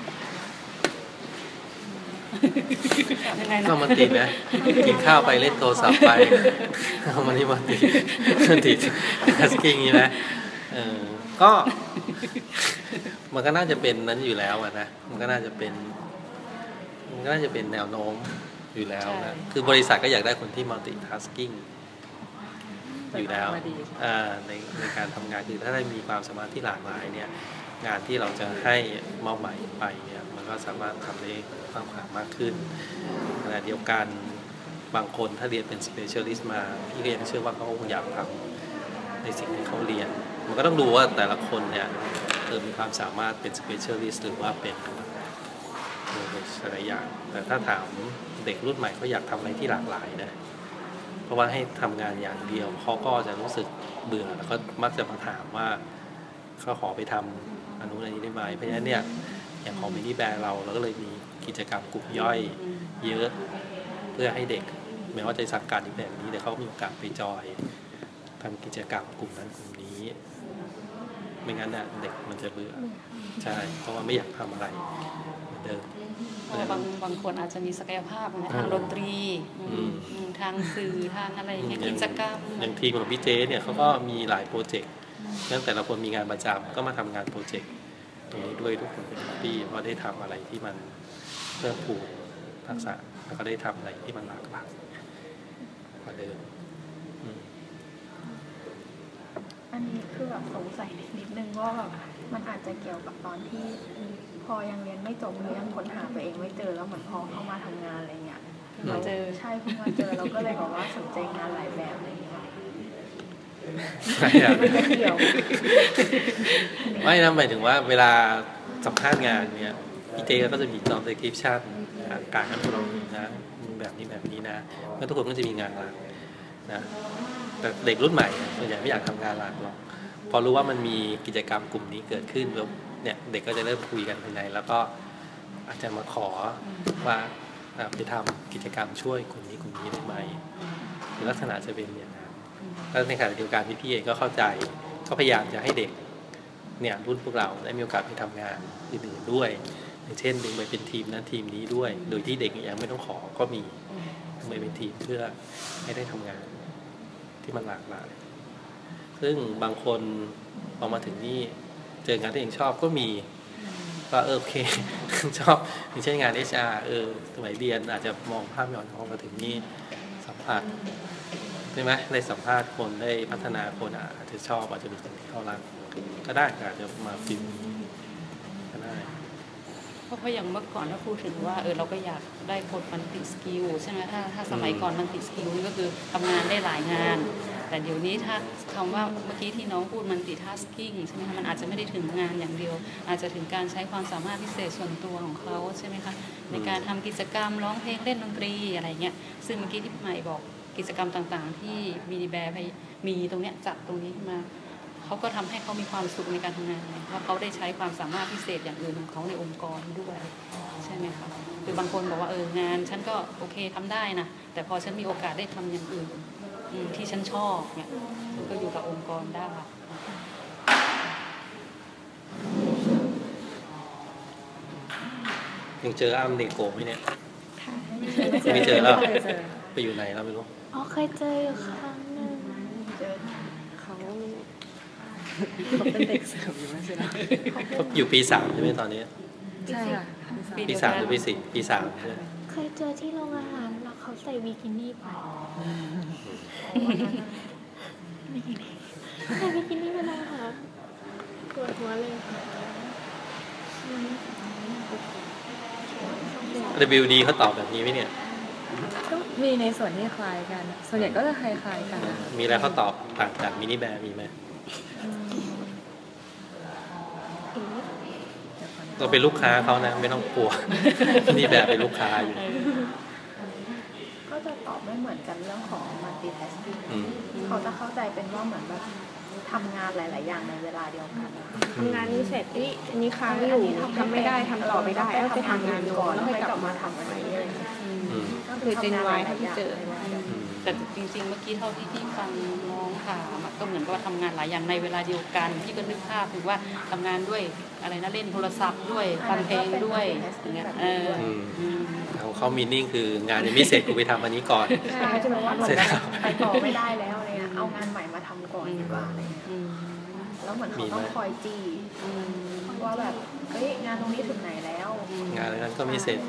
ยังไงนะเข้ามาติดนะกินข้าวไปเล่นโทรศัพท์ไปเข้ามานี่ multitasking นี่นะเออก็ มันก็น่าจะเป็นนั้นอยู่แล้วอะนะมันก็น่าจะเป็น มันก็น่าจะเป็นแนวโน้มอยู่แล้วนะคือบริษัทก็อยากได้คนที่ multitasking อยู่แล้วมาดีอ่าในในการทำงานคือถ้าได้มีความสามารถที่หลากหลายเนี่ย งานที่เราจะให้มอบหมายไปเนี่ยมัน ก็สามารถทำได้กว้างขวางมากขึ้นขณะเดียวกันบางคนถ้าเรียนเป็น specialist มาพี่ก็ยังเชื่อว่าเขาคงอยากทำในสิ่งที่เขาเรียน มันก็ต้องดูว่าแต่ละคนเนี่ยเออมีความสามารถเป็น specialist หรือว่าเป็นอะไรอย่างแต่ถ้าถามเด็กรุ่นใหม่เขาอยากทำอะไรที่หลากหลายนะเพราะว่าให้ทำงานอย่างเดียวเขาก็จะรู้สึกเบื่อแล้วก็มักจะมาถามว่าเขาขอไปทำอนุอะไรนี้ได้ไหมเพราะฉะนั้นเนี่ย อย่างของมินิแบรเราเราก็เลยมีกิจกรรมกลุ่มย่อยเยอะ เพื่อให้เด็กแม้ว่าจะสังกัดอีกแบบนี้แต่เขามีโอกาสไปจอยทำกิจกรรมกลุ่มนั้นกลุ่มนี้ ไม่งั้นน่ะเด็กมันจะเบื่อใช่เพราะว่าไม่อยากทำอะไรเหมือนเดิมเพราะว่าบางบางคนอาจจะมีศักยภาพนะทางดนตรีอืมอืมอืมทางสื่อทางอะไรอย่างเงี้ยอย่างกิจกรรมอย่างทีมของพี่เจเนี่ยเขาก็มีหลายโปรเจกต์งั้นแต่ละคนมีงานประจำก็มาทำงานโปรเจกต์ ตรงนี้ด้วยทุกคนเป็นแฮปปี้เพราะได้ทำอะไรที่มันเพิ่มพูนทักษะแล้วก็ได้ทำอะไรที่มันหลากหลายกว่าเดิมอืมอันนี้คือแบบสงสัยนิดนึงว่าแบบมันอาจจะเกี่ยวกับตอนที่พอยังเรียนไม่จบหรือยังค้นหาตัวเองไม่เจอแล้วเหมือนพอเข้ามาทำงานอะไรเงี้ยมาเจอใช่เพิ่งมาเจอเราก็เลยบอกว่าสนใจงานหลายแบบอะไรเงี้ยใช่อะ ไม่ไม่นะหมายถึงว่าเวลาสัมภาษณ์งานเนี่ยพี่เจก็จะมี job description การกันเรามีนะแบบนี้แบบนี้นะแล้วทุกคนก็จะมีงานหลักนะแต่เด็กรุ่นใหม่ส่วนใหญ่ไม่อยากทำงานหลักหรอกพอรู้ว่ามันมีกิจกรรมกลุ่มนี้เกิดขึ้นแล้วเนี่ยเด็กก็จะเริ่มคุยกันภายใน แล้วก็อาจจะมาขอว่าไปทำกิจกรรมช่วยกลุ่มนี้กลุ่มนี้ได้ไหมลักษณะจะเป็นอย่างนั้น แล้วในขณะเดียวกันพี่พี่เองก็เข้าใจก็พยายามจะให้เด็กเนี่ยรุ่นพวกเราได้มีโอกาสไปทำงานอื่นๆด้วย อย่างเช่นดึงไปเป็นทีมนั้นทีมนี้ด้วย โดยที่เด็กยังไม่ต้องขอก็มีดึงไปเป็นทีมเพื่อให้ได้ทำงานที่มันหลากหลาย ซึ่งบางคนพอมาถึงนี่เจองานที่เองชอบก็มีก็เออโอเคชอบอย่างเช่นงาน HR เออสมัยเรียนอาจจะมองภาพย้อนพอมาถึงนี่สัมผัส ใช่ไหมได้สัมภาษณ์คนได้พัฒนาคนอาจจะชอบอาจจะมีสิ่งที่เขารักก็ได้อาจจะมา field นี้ก็ได้เพราะว่าอย่างเมื่อก่อนถ้าพูดถึงว่าเออเราก็อยากได้คน multi-skill ใช่ไหมถ้าถ้าสมัยก่อน multi-skill ก็คือทำงานได้หลายงาน แต่เดี๋ยวนี้ถ้าคำว่าเมื่อกี้ที่น้องพูด multitasking ใช่ไหมคะมันอาจจะไม่ได้ถึงงานอย่างเดียว อาจจะถึงการใช้ความสามารถพิเศษส่วนตัวของเขาใช่ไหมคะในการทำกิจกรรมร้องเพลงเล่นดนตรีอะไรเงี้ยซึ่งเมื่อกี้ที่ใหม่บอก กิจกรรมต่างๆ ที่มีดีแบร์มีตรงเนี้ยจัดตรงนี้ขึ้นมาเขาก็ทำให้เขามีความสุขในการทำงานไงเพราะเขาได้ใช้ความสามารถพิเศษอย่างอื่นของเขาในองค์กรด้วยใช่ไหมคะคือบางคนบอกว่าเอองานฉันก็โอเคทำได้นะแต่พอฉันมีโอกาสได้ทำอย่างอื่นอืมที่ฉันชอบเนี่ยมันก็อยู่กับองค์กรได้ยังเจออ้ำเดโกไหมเนี่ยค่ะไม่เจอแล้วไม่เจอไปอยู่ไหนแล้วไม่รู้ อ๋อเคยเจออยู่ครั้งหนึ่งเจอเขาเขาเป็นเด็กเสิร์ฟอยู่ไม่ใช่เหรอเขาอยู่ปีสามใช่ไหมตอนนี้ ใช่ค่ะปีสามหรือปีสี่ปีสามใช่ไหมเคยเจอที่โรงอาหารแล้วเขาใส่บิกินี่ไปบิกินี่ใส่บิกินี่ไปโรงอาหารปวดหัวเลยค่ะ WD เขาตอบแบบนี้ไหมเนี่ย ก็มีในส่วนที่คล้ายกัน ส่วนใหญ่ก็จะคล้ายๆกันนะคะมีแล้วเขาตอบต่างจาก Minebea มีไหมเราเป็นลูกค้าเขานะ ไม่ต้องกลัว Minebea เป็นลูกค้าอยู่ ก็จะตอบไม่เหมือนกันเรื่องของ multitasking อืมเขาจะเข้าใจเป็นว่าเหมือนแบบทำงานหลาย ๆ อย่างในเวลาเดียวกันนะคะทำงานนี้เสร็จนี่อันนี้ค้างอยู่ทำไม่ได้ทำต่อไม่ได้ก็ไปทำงานก่อนแล้วค่อยกลับมาทำอันนี้ อะไรอย่างเงี้ยอืมคือ Gen Y ที่เจออืมแต่จริง ๆ เมื่อกี้เท่าที่พี่ฟังน้องถามอะก็เหมือนกับว่าทำงานหลายอย่างในเวลาเดียวกันพี่ก็นึกภาพถึงว่าทำงานด้วยอะไรนะเล่นโทรศัพท์ด้วยฟังเพลงด้วยอย่างเงี้ยเอออืมอืมของเขามีนิ่งคืองานยังไม่เสร็จกูไปทำอันนี้ก่อนใช่จะบอกว่าเสร็จแล้วไปต่อไม่ได้แล้วอะไรเงี้ยเอางานใหม่มาทำก่อนดีกว่าอะไรเงี้ยอืมแล้วเหมือนเขาต้องคอยจี้อืมว่าแบบเฮ้ยงานตรงนี้ถึงไหนแล้ว งานนั้นก็ไม่เสร็จ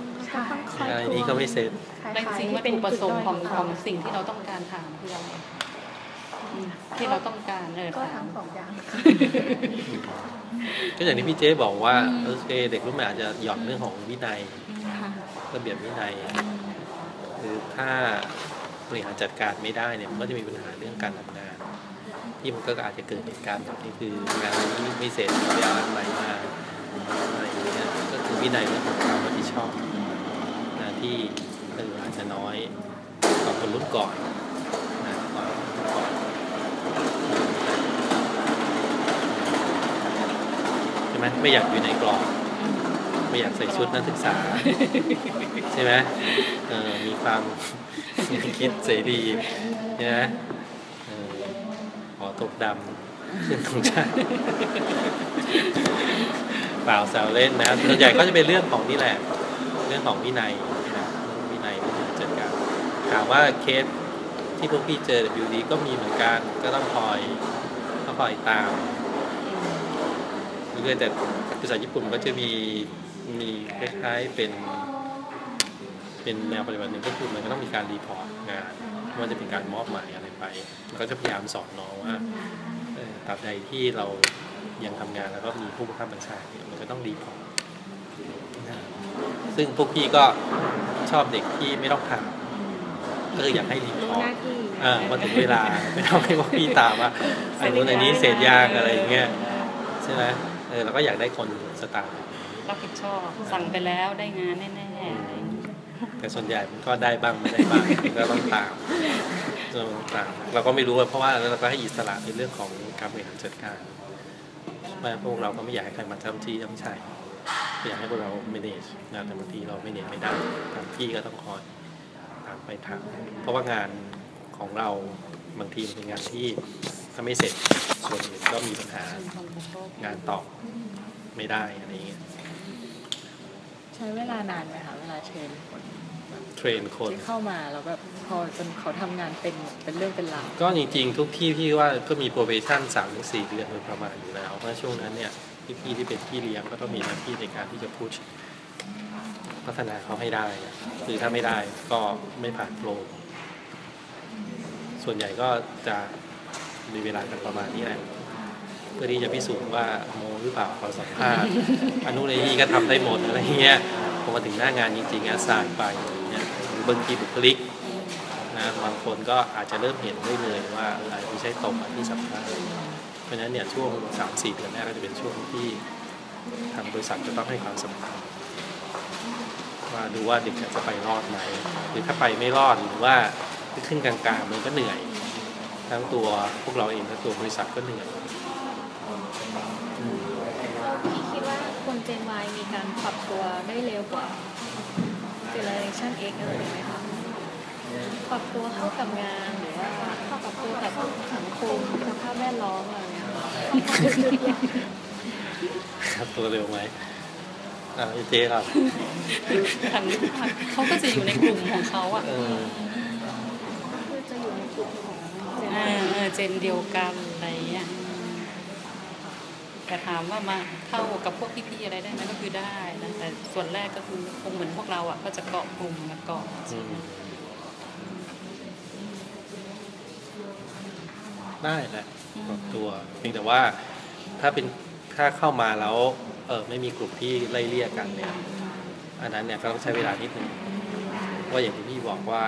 ใช่งานนี้ก็ไม่เสร็จแต่จริงๆวัตถุประสงค์ของของสิ่งที่เราต้องการถามคืออะไรอืมที่เราต้องการเออก็ถามทั้งสองอย่างก็อย่างที่พี่เจ๊บอกว่าโอเคเด็กรุ่นใหม่อาจจะหย่อนเรื่องของวินัยค่ะระเบียบวินัยคือถ้าบริหารจัดการไม่ได้เนี่ยมันก็จะมีปัญหาเรื่องการทำงาน ที่มันก็อาจจะเกิดเหตุการณ์แบบนี้คืองานนี้ไม่เสร็จไปเอาอันใหม่มาอะไรอย่างเงี้ยก็คือวินัยเรื่องของความรับผิดชอบหน้า ที่อออาจจะน้อยกว่าคนรุ่นก่อนนะกว่ารุ่นก่อนใช่ไหมไม่อยากอยู่ในกรอบไม่อยากใส่ชุดนักศึกษา ใช่ไหมเออมีความคิดเสรีใช่ไหมเออหอตกดำขึ้นของชาติเปล่าแซวเล่นนะส่วนใหญ่ก็จะเป็นเรื่องของนี่แหละ เรื่องของวินัย ถามว่าเคสที่พวกพี่เจอ WD ก็มีเหมือนกันก็ต้องคอยต้องคอยตามเรื่อยแต่ภาษาญี่ปุ่นก็จะมีมีคล้ายๆเป็น เป็นแนวปฏิบัติหนึ่งก็คือมันก็ต้องมีการ report งานว่าจะเป็นการมอบหมายอะไรไปก็จะพยายามสอนน้องว่าตราบใดที่เรายังทำงานแล้วก็มีผู้บังคับบัญชาเนี่ยมันก็ต้อง report ซึ่งพวกพี่ก็ชอบเด็กที่ไม่ต้องถาม ก็คืออยากให้รีพรู้อร์หตน้าที่อ่ามาถึงเวลาไม่ต้องให้พวกพี่ตามว่าอันนู้นอันนี้เศษยางอะไรอย่างเงี้ยใช่ไหมเออเราก็อยากได้คนสตาร์รับผิดชอบสั่งไปแล้วได้งานแน่ๆอะไรอย่างเงี้ยแต่ส่วนใหญ่มันก็ได้บ้างไม่ได้บ้างก็ต้องตามเราต้องตามเราก็ไม่รู้ว่าเพราะว่าเราก็ให้อิสระในเรื่องของการบริหารจัดการไม่พวกเราก็ไม่อยากให้ใครมาทำที่ทำใช่อยากให้พวกเรา manage นะแต่บางทีเรา manage ไม่ได้ทางพี่ก็ต้องคอย ตามไปทำเพราะว่างานของเราบางทีมันเป็นงานที่ถ้าไม่เสร็จส่วนอื่นก็มีปัญหาผลกระทบงานต่อไม่ได้อะไรอย่างเงี้ยใช้เวลานานไหมคะเวลาเทรนคนเทรนคนที่เข้ามาแล้วแบบพอจนเขาทำงานเป็นเป็นเรื่องเป็นราวก็จริงๆ ทุกที่พี่ว่าก็มี probation สามถึงสี่เดือนโดยประมาณอยู่แล้วเพราะช่วงนั้นเนี่ยพี่ๆที่เป็นพี่เลี้ยงก็ต้องมีหน้าที่ในการที่จะพูด พัฒนาเขาให้ได้หรือถ้าไม่ได้ก็ไม่ผ่านโปรส่วนใหญ่ก็จะมีเวลากันประมาณนี้แหละเพื่อที่จะพิสูจน์ว่าโมหรือเปล่าขอสัมภาษณ์อนุในนี้ก็ทำได้หมดอะไรเงี้ยพอมาถึงหน้างานจริงๆอาสายไปอย่างเงี้ยหรือบางทีบุคลิกนะบางคนก็อาจจะเริ่มเห็นได้เลยว่าอออาจจะไม่ใช่ตรงกับที่สัมภาษณ์เพราะฉะนั้นเนี่ยช่วงสามสี่เดือนแรกก็จะเป็นช่วงที่ทางบริษัทจะต้องให้ความสำคัญ ว่าดูว่าเด็กจะไปรอดไหมหรือถ้าไปไม่รอดหรือว่าขึ้นกลางๆมันก็เหนื่อย ทั้งตัวพวกเราเองทั้งตัวบริษัทก็เหนื่อยพี่คิดว่าคนเจน Y มีการปรับตัวได้เร็วกว่าเจเนอเรชัน X อะไรไหมคะปรับตัวเข้ากับงานหรือว่าเข้าปรับตัวกับสังคมสภาพแวดล้อมอะไรเงี้ยค่ะครับตัวเร็วไหม อ่าเจ๊ครับทางเขาก็จะอยู่ในกลุ่มของเขาอะเออคือจะอยู่ในกลุ่มของเจนเออเออเจนเดียวกันอะไรเงี้ยแต่ถามว่ามาเข้ากับพวกพี่ๆอะไรได้ไหมก็คือได้นะแต่ส่วนแรกก็คือคงเหมือนพวกเราอะก็จะเกาะกลุ่มมาเกาะอืมได้แหละปรับตัวเพียงแต่ว่าถ้าเป็นถ้าเข้ามาแล้ว เออไม่มีกลุ่มที่ไล่เลี่ยกันเนี่ยอันนั้นเนี่ยก็ต้องใช้เวลานิดนึงเพราอย่างที่พี่บอกว่า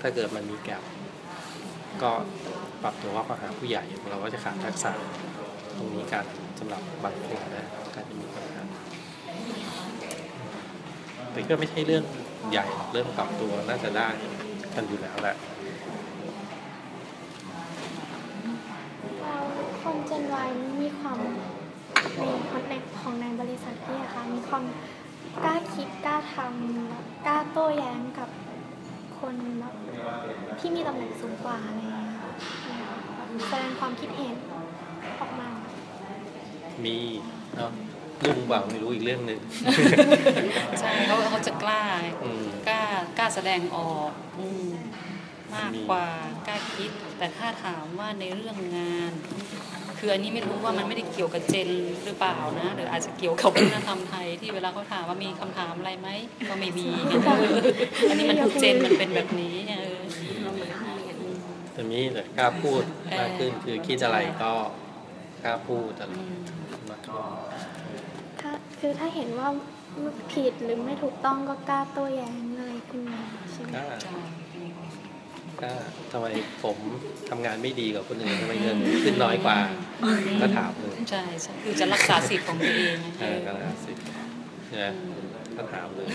ถ้าเกิดมันมีแกลบก็ปรับตัวว่าเข้าหาผู้ใหญ่เราก็จะขาดทักษะตรงนี้กันสำหรับบางคนนะการจะมีปัญหาแต่ก็ไม่ใช่เรื่องใหญ่เรื่องปรับตัวน่าจะได้กันอยู่แล้วแหละเราคนเจนความกล้าคิดกล้าทำกล้าโต้แย้งกับคนแบบที่มีตำแหน่งสูงกว่าอะไรอย่างเงี้ยค่ะแสดงความคิดเห็นออกมา มีเนาะลุงเปล่าไม่รู้อีกเรื่องหนึ่งใช่เขาเขาจะกล้าไงอืม กล้ากล้าแสดงออกอืม มากกว่ากล้าคิด แต่ถ้าถามว่าในเรื่องงาน คืออันนี้ไม่รู้ว่ามันไม่ได้เกี่ยวกับเจนหรือเปล่านะ หรืออาจจะเกี่ยวกับวัฒนธรรมไทยที่เวลาเขาถามว่ามีคำถามอะไรไหมก็ไม่มีอันนี้มันทุกเจนมันเป็นแบบนี้เออแต่มีแต่กล้าพูดมากขึ้นคือคิดอะไรก็กล้าพูดอะไรอืมมากขึ้นถ้าคือถ้าเห็นว่าผิดหรือไม่ถูกต้องก็กล้าโต้แย้งอะไรขึ้นมาใช่ไหม กล้าใช่กล้าทำไมผมทำงานไม่ดีกว่าคนอื่นทำไมเงินขึ้นน้อยกว่า ก็ถามเลยใช่ใช่คือจะรักษาสิทธิ์ของตัวเองเออก็แล้วสิเนี่ยก็ถามเลย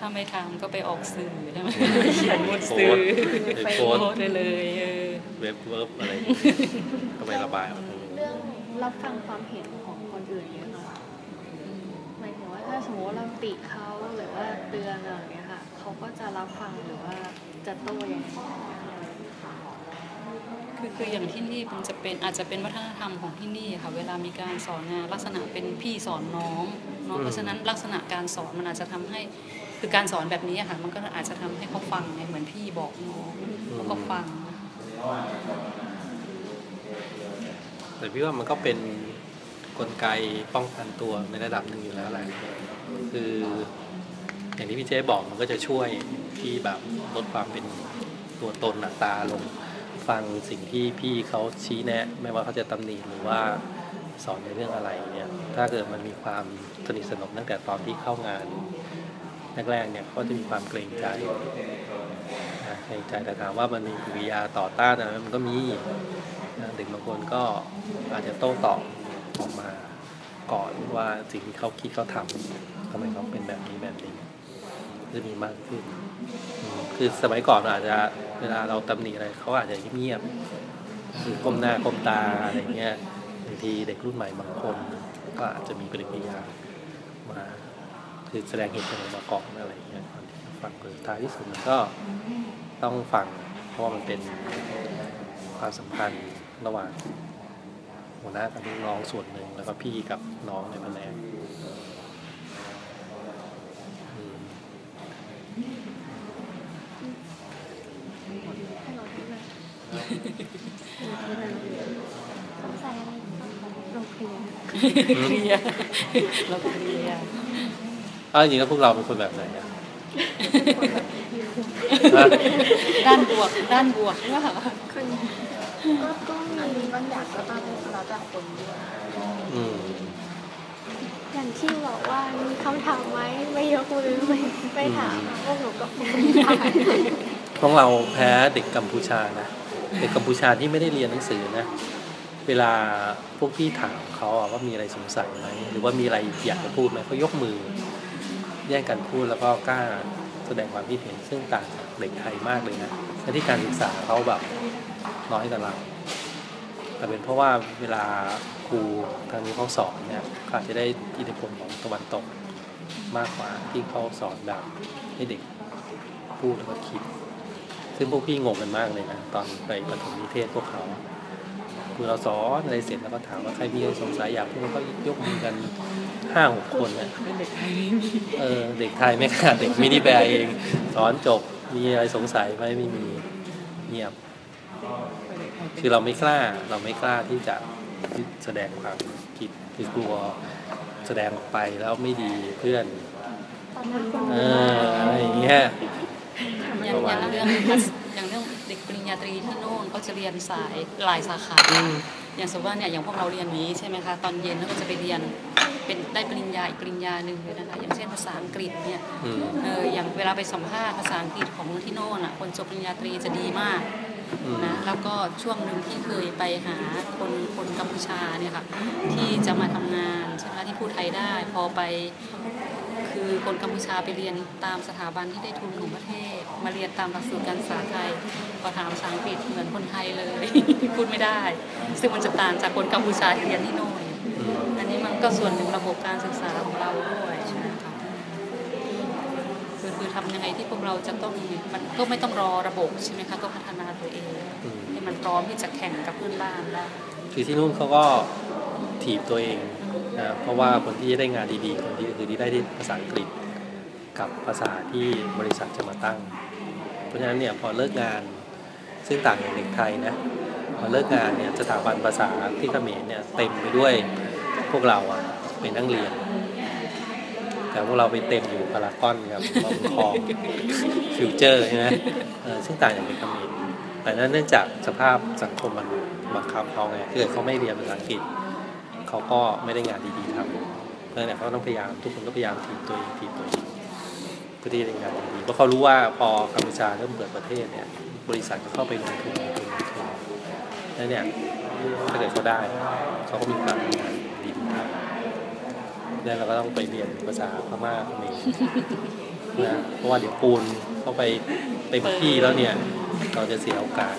ถ้าไม่ทำก็ไปออกสื่อใช่ไหมเขียนบนโพสื่อสต์ไปโพสต์โพสต์ได้เลยเออเว็บเวิร์บอะไรก็ไประบายออกมาเรื่องรับฟังความเห็นของคนอื่นเนี่ยค่ะหมายถึงว่าถ้าสมมติว่าเราติเขาหรือว่าเตือนอะไรอย่างเงี้ยค่ะ เขาก็จะรับฟังหรือว่าจะโต้ยังไงคือคืออย่างที่นี่มันจะเป็นอาจจะเป็นวัฒนธรรมของที่นี่ค่ะ เวลามีการสอนงานลักษณะเป็นพี่สอนน้องเนาะเพราะฉะนั้นลักษณะการสอนมันอาจจะทำให้คือการสอนแบบนี้อะค่ะมันก็อาจจะทำให้เขาฟังไงเหมือนพี่บอกน้องเขาก็ฟัง แต่พี่ว่ามันก็เป็นกลไกป้องกันตัวในระดับหนึ่งอยู่แล้วแหละคือ อย่างที่พี่เจ๊บอกมันก็จะช่วยที่แบบลดความเป็นตัวตนอัตาลงฟังสิ่งที่พี่เขาชี้แนะ ไม่ว่าเขาจะตำหนิหรือว่าสอนในเรื่องอะไรเนี่ยถ้าเกิดมันมีความสนิทสนมตั้งแต่ตอนที่เข้างานแรกๆเนี่ยเขาจะมีความเกรงใจเกรงใจแต่ถามว่ามันมีกิริยาต่อต้านอะไรมันก็มีเด็กบางคนก็อาจจะโต้ตอบออกมาก่อนว่าสิ่งที่เขาคิดเขาทำทำไมเขาเป็นแบบนี้แบบนี้ จะมีมากขึ้น คือสมัยก่อนอาจจะเวลาเราตำหนิอะไรเขาอาจจะเงียบๆคือก้มหน้าก้มตาอะไรเงี้ยบางทีเด็กรุ่นใหม่บางคน ก็อาจจะมีปฏิกิริยามาคือแสดงเหตุผลมาก่อนอะไรเงี้ยฟังคือท้ายที่สุดมันก็ต้องฟังเพราะมันเป็นความสัมพันธ์ระหว่างหัวหน้ากับลูกน้องส่วนหนึ่งแล้วก็พี่กับน้องในแผนกอืม สงสัยอะไรเราเคลียร์ เคลียร์เราเคลียร์เอ้าจริงๆแล้วพวกเราเป็นคนแบบไหนอะด้านบวกด้านบวกหรือเปล่าก็ก็มีบางอย่างก็ต้องแล้วแต่คนด้วยอืมอย่างที่บอกว่ามีคำถามไหมไม่ยกมือไม่ไม่ถามพวกหนูก็ไม่ได้พวกเราแพ้เด็กกัมพูชานะเด็กกัมพูชาที่ไม่ได้เรียนหนังสือนะ เวลาพวกพี่ถามเขาว่ามีอะไรสงสัยไหมหรือว่ามีอะไรอยากจะพูดไหมเขายกมือ แย่งกันพูดแล้วก็กล้าแสดงความคิดเห็นซึ่งต่างจากเด็กไทยมากเลยนะและที่การศึกษาเขาแบบน้อยกว่าเราแต่เป็นเพราะว่าเวลาครูทางนี้เขาสอนเนี่ยเขาอาจจะได้อิทธิพลของตะวันตกมากกว่าที่เขาสอนแบบให้เด็กพูดแล้วก็คิด ซึ่งพวกพี่งงกันมากเลยนะตอนไปประถมนิเทศพวกเขา คือเราสอนอะไรเสร็จแล้วก็ถามว่าใครมีอะไรสงสัยอยากพูดก็ยกมือกันห้าหกคนนะเป็นเด็กไทยไม่มีเออเด็กไทยไม่กล้าเด็กมินิแบร์เอง สอนจบมีอะไรสงสัยไหมไม่มีเงียบเป็นเด็กไทยเป็นคือเราไม่กล้าเราไม่กล้าที่จะที่แสดงความคิดคือกลัวแสดงออกไปแล้วไม่ดีเพื่อนตอนนั้นคนเอออะไรอย่างเงี้ยอย่างประอมาณย่างนี้เรื่องอย่างเรื่องเด็กปริญญาตรีที่ โน่นเขาจะเรียนสายหลายสาขาอืมอย่างสมมติว่าเนี่ยอย่างพวกเราเรียนนี้ใช่ไหมคะตอนเย็นเขาก็จะไปเรียนเป็นได้ปริญญาอีกปริญญาหนึ่งเลยนะคะอย่างเช่นภาษาอังกฤษเนี่ยอืมเอออย่างเวลาไปสัมภาษณ์ภาษาอังกฤษของที่โน่นอะคนจบปริญญาตรีจะดีมากอืมนะแล้วก็ช่วงหนึ่งที่เคยไปหาคนคนกัมพูชาเนี่ยค่ะที่จะมาทำงานใช่ไหมคะที่พูดไทยได้พอไป คือคนกัมพูชาไปเรียนตามสถาบันที่ได้ทุนของประเทศ มาเรียนตามหลักสูตรการศึกษาไทยพอถามภาษาอังกฤษเหมือนคนไทยเลย พูดไม่ได้ ซึ่งมันจะต่างจากคนกัมพูชาที่เรียนที่โน่นอืมอันนี้มันก็ส่วนหนึ่งระบบการศึกษาของเราด้วยใช่ไหมคะคือคือทำยังไงที่พวกเราจะต้องมันก็ไม่ต้องรอระบบใช่ไหมคะก็พัฒนาตัวเองอืมให้มันพร้อมที่จะแข่งกับเพื่อนบ้านได้คือที่นู่นเขาก็ถีบตัวเอง นะเพราะว่าคนที่ได้งานดีๆคนที่คือที่ได้ที่ภาษาอังกฤษกับภาษาที่บริษัทจะมาตั้ง เพราะฉะนั้นเนี่ยพอเลิกงานซึ่งต่างจากเด็กไทยนะพอเลิกงานเนี่ยสถาบันภาษาที่เขมรเนี่ยเต็มไปด้วยพวกเราอะไปนั่งเรียน แต่พวกเราไปเต็มอยู่พารากอนครับมอบุญคองฟิวเจอร์ใช่ไหมซึ่งต่างจากเด็กเขมรแต่นั้นเนื่องจากสภาพสังคมมันบังคับเขาไงถ้าเกิดเขาไม่เรียนภาษาอังกฤษ เขาก็ไม่ได้งานดีๆทำเพราะฉะนั้นเขาก็ต้องพยายามทุกคนก็พยายามทีตัวเองทีตัวเองเพื่อที่จะได้งานดีๆเพราะเขารู้ว่าพอกัมพูชาเริ่มเปิดประเทศเนี่ยบริษัทก็เข้าไปลงทุนลงทุนลงทุนแล้วเนี่ยถ้าเกิดเขาได้เขาก็มีการทำงานดีๆทำแล้วเราก็ต้องไปเรียนภาษาพม่าเขมรนะเพราะว่าเดี๋ยวปูนเข้าไปเต็มที่แล้วเนี่ย เราจะเสียโอกาส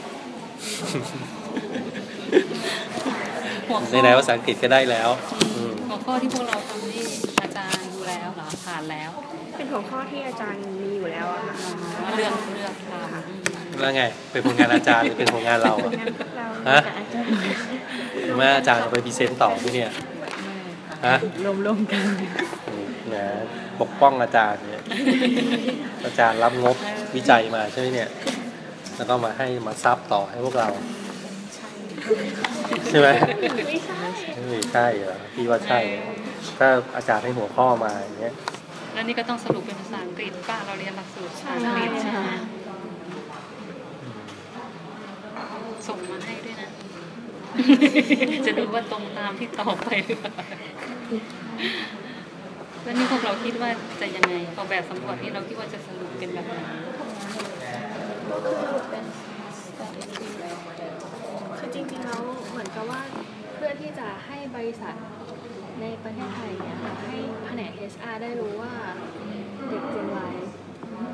ในอไหนๆภาษาอังกฤษก็ได้แล้วอืมหัวข้อที่พวกเราทำนี่อาจารย์ดูแล้วเหรอผ่านแล้ว เป็นหัวข้อที่อาจารย์มีอยู่แล้วอะค่ะเลือกเลือกทำแล้วไง เป็นผลงานอาจารย์หรือเป็นผลงานเราอะงั้นเราฮะจะอาจารย์หรือว่าอาจารย์เอาไปพรีเซนต์ต่อที่เนี่ยฮะรวมๆกันแหมปกป้องอาจารย์เนี่ยอาจารย์รับงบวิจัยมาใช่ไหมเนี่ย แล้วก็มาให้มาซับต่อให้พวกเรา ใช่ไหมไม่ใช่ไม่ใช่เหรอพี่ว่าใช่ ถ้าอาจารย์ให้หัวข้อมาอย่างเงี้ยแล้วนี่ก็ต้องสรุปเป็นภาษาอังกฤษป้าเราเรียนหลักสูตรภาษาอังกฤษใช่ไหมส่งมาให้ด้วยนะ จะดูว่าตรงตามที่ตอบไปหรือเปล่าแล้วนี่พวกเราคิดว่าจะยังไงพอแบบสำรวจนี่เราคิดว่าจะสรุปเป็นแบบไหนก็คือเป็น strategy คือ จริงๆแล้วเหมือนกับว่าเพื่อที่จะให้บริษัทในประเทศไทยเนี่ยค่ะให้แผนก HR ได้รู้ว่าเด็ก Gen Y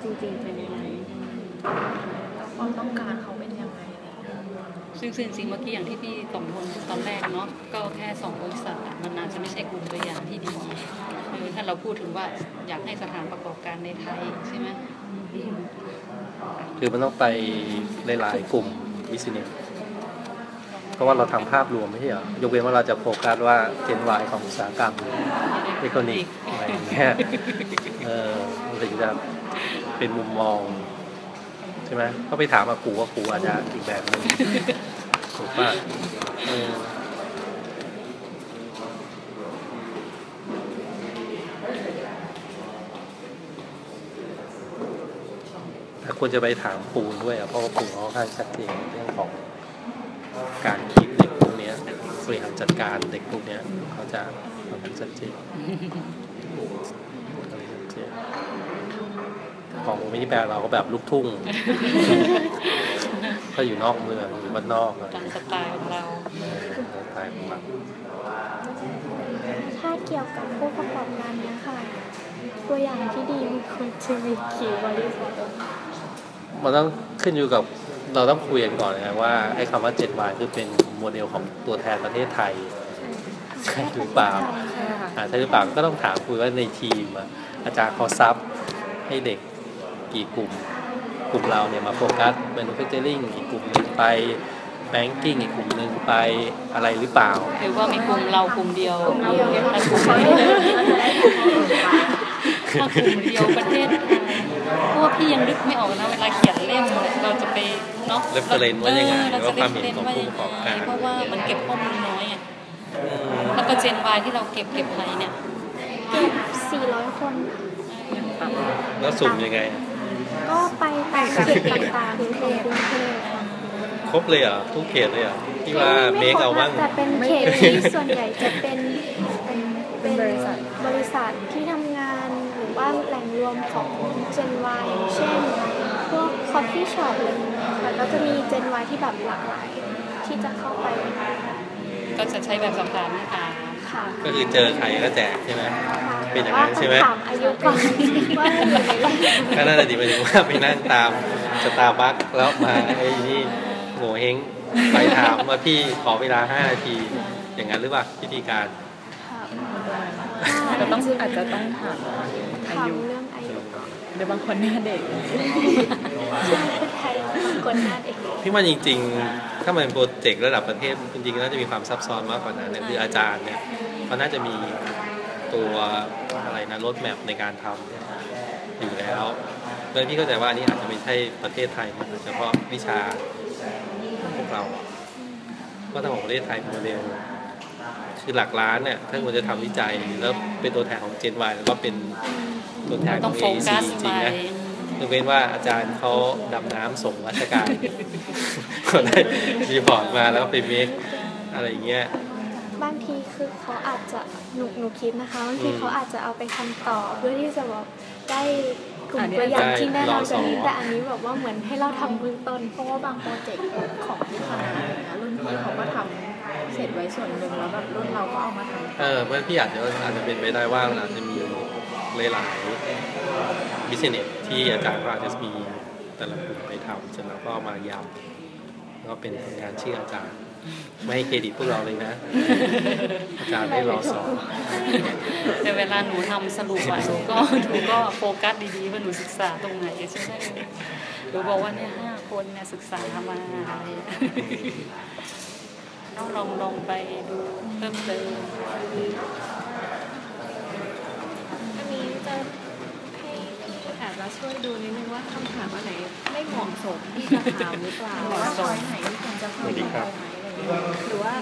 จริงๆเป็นยังไงแล้วความต้องการเขาเป็นยังไงอะไรอย่างเงี้ยซึ่งซึ่งจริงๆเมื่อกี้อย่างที่พี่สองคนพูดตอนแรกเนาะก็แค่สองบริษัทอะมันอาจจะไม่ใช่กลุ่มตัวอย่างที่ดีคือถ้าเราพูดถึงว่าอยากให้สถานประกอบการในไทยใช่ไหมคือมันต้องไปหลายๆกลุ่มบิสเนส เพราะว่าเราทำภาพรวมไม่ใช่เหรอยกเว้นว่าเราจะโฟกัสว่าเจนวายของอุตสาหกรรมเอคโนิกอะไรอย่างเงี้ยเออมันถึงจะเป็นมุมมองใช่ไหมก็ไปถามอากูว่ากูอาจจะอีกแบบหนึงถูกป่ะเออแต่ควรจะไปถามปูนด้วยอะเพราะว่าปูนเขาค่อนข้างชัดเจนเรื่องของ การคิดเด็กพวกเนี้ยบริหารจัดการเด็กพวกเนี้ยเขาจะค่อนข้างชัดเจนชัดเจนของมินิแบรเราก็แบบลูกทุ่งก็อยู่นอกเมืองอยู่บ้านนอกอะไรตามสไตล์ของเราเออสไตล์ของเราถ้าเกี่ยวกับผู้ประกอบการเนี้ยค่ะ ตัวอย่างที่ดีมันควรจะมีกี่บริษัทมันต้องขึ้นอยู่กับ เราต้องคุยกันก่อนนะครับว่าไอ้คำว่า 7Y คือเป็นโมเดลของตัวแทนประเทศไทยใช่หรือเปล่าใช่ค่ะอ่าใช่หรือเปล่าก็ต้องถามคุยว่าในทีมอะอาจารย์เขาซับให้เด็กกี่กลุ่ม กลุ่มเราเนี่ยมาโฟกัส manufacturing อีกกลุ่มหนึ่งไป banking อีกกลุ่มหนึ่งไปอะไรหรือเปล่า หรือว่ามีกลุ่มเรากลุ่มเดียวกลุ่มเดียวแต่กลุ่มเดียวถ้ากลุ่มเดียวประเทศไทยเพ ราะว่าพี่ยังนึกไม่ออกนะเวลาเขียนเล่มเราจะไปเนาะ reference ว่ายังไงเออเราว่าจะความเห็น reference ของผู้ประกอบการเพราะว่ามันเก็บข้อมูลน้อยอะแล้วก็เจนวายที่เราเก็บเก็บไปเนี่ยเก็บ400คนแล้วสุ่มยังไง ก็ไปตามเขตต่างๆกรุงเทพกรุงเทพครบเลยเหรอทุกเขตเลยเหรอที่ว่าเมคเอาบ้างแต่เป็นเขตที่ส่วนใหญ่จะเป็นเป็นเป็นบริษัทบริษัทที่ทำงานหรือ ว่าแหล่งรวมของ Gen Y อย่างเช่นพวก coffee shop อะไรอย่างเงี้ยค่ะก็จะมี Gen Y ที่แบบหลากหลายที่จะเข้าไปก็จะใช้แบบสอบถามนะคะค่ะก็คือเจอใครก็แจกใช่ไหมเป็นอย่างนั้นใช่ไหมแต่ว่าต้องถามอายุก่อนว่าอยู่ในระดับก็น่าจะดีไปถึงว่าไปนั่งตามสตาร์บัคแล้วมาไอ้นี่โง่เฮงไปถามว่าพี่ขอเวลา 5 นาที อย่างนั้นหรือเปล่าพิธีการ กแต่ต้องอาจจะต้องถามอาถามยุเรื่องอายุก่อนเดี๋ยวบางคนหน้าเด็กใช่คนไทยบางคนหน้าเด็กพี่ว่าจริง ๆ ถ้ามันเป็น project ระดับประเทศจริงๆน่าจะมีความซับซ้อนมากกว่านั้นเนี่ยคืออาจารย์เนี่ยเขาน่าจะมีตัวอะไรนะรถแมพในการทำอยู่แล้วโดยพี่เข้าใจว่าอันนี้อาจจะไม่ใช่ประเทศไทยนะเฉพาะวิชาพวกเรา ก็ต้องของประเทศไทยเป็นโมเดล คือหลักล้านเนี่ยถ้าคุณจะทำวิจัย แล้วเป็นตัวแทนของ Gen Y แล้วก็เป็นตัวแทนขต้อองง โฟ AEC กัสจไปริงๆนะยกเว้นว่าอาจารย์เขาดำน้ำส่งราชการก็ได้รีพอร์ตมาแล้วก็ไปเมคอะไรอย่างเงี้ย บางทีคือเขาอาจจะหนูหนูคิดนะคะบางทีอืมเขาอาจจะเอาไปทำต่อเพื่อที่จะแบบได้กลุ่มอันนี้ตัวอย่างที่ได้แน่นอนรอสกอว่านี้แต่อันนี้แบบว่าเหมือนให้เราทำเบื้องต้น เพราะว่าบาง project ของที่คณะอะไรเงี้ยรุ่นพี่เขาก็ทำ เสร็จไว้ส่วนหนึ่งแล้วแบบรุ่นเราก็เอามาทำเออเมื่อพี่อาจจะอาจจะเป็นไปได้ว่ามันอาจจะมีหลายๆ business ที่อาจารย์ก็อาจจะมีแต่ละกลุ่มไปทำเสร็จแล้วก็เอามายำแล้วก็เป็นผลงานชื่ออาจารย์ ไม่ให้เครดิตพวกเราเลยนะ อาจารย์ได้รอสอนแต่เวลาหนูทำสรุปอะหนูก็หนูก็โฟกัสดีๆว่าหนูศึกษาตรงไหนใช่ไหมหนูบอกว่าเนี่ยห้าคนเนี่ยศึกษามาอะไร ต้องลองลองไปดูเพิ่มเติมอันนี้จะให้พี่อาจจะช่วยดูนิดนึงว่าคำถามอันไหนไม่เหมาะสมที่จะถามหรือเปล่าหรือว่าช้อยไหนที่ควรจะเพิ่มไปไหมอะไรเงี้ยหรือว่า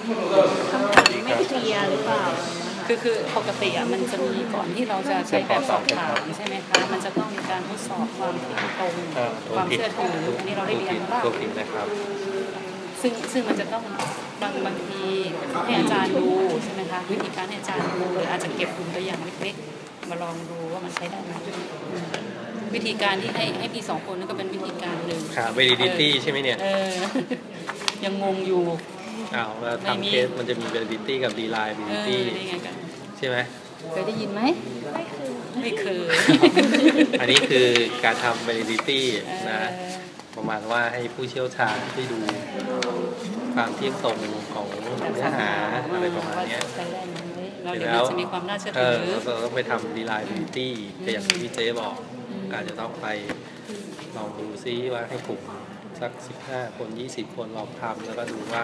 คำถามไม่เคลียร์หรือเปล่าอะไรเงี้ยค่ะคือคือปกติอะมันจะมีก่อนที่เราจะใช้แบบสอบถามใช่ไหมคะ มันจะต้องมีการทดสอบความเที่ยงตรงเออความเชื่อถืออันนี้เราได้เรียนมาบ้างตัวผิดนะครับ ซึ่งซึ่งมันจะต้องบางบางทีให้อาจารย์ดูใช่ไหมคะวิธีการให้อาจารย์ดูหรืออาจจะเก็บกลุ่มตัวอย่างเล็กๆมาลองดูว่ามันใช้ได้ไหมอืมวิธีการที่ให้ให้พี่สองคนนั่นก็เป็นวิธีการหนึ่งค่ะ validity ใช่ไหมเนี่ยเออยังงงอยู่อ้าวแล้วไม่มีทำเคสมันจะมี validity กับเออ reliability ได้ไงกันใช่ไหมเคยได้ยินไหมไม่เคย อันนี้คือการทำ validity เออนะ ประมาณว่าให้ผู้เชี่ยวชาญช่วยดูความเที่ยงตรงของเนื้อหาอะไรประมาณเนี้ยใช้ได้ไหมเราเดี๋ยวมันจะมีความน่าเชื่อเอถืออเราต้องไปทำ reliability แต่อย่างที่พี่เจ๊บอกอาจจะต้องไปลองดูซิว่าให้กลุ่มสัก 15 คน 20 คนลองทำแล้วก็ดูว่า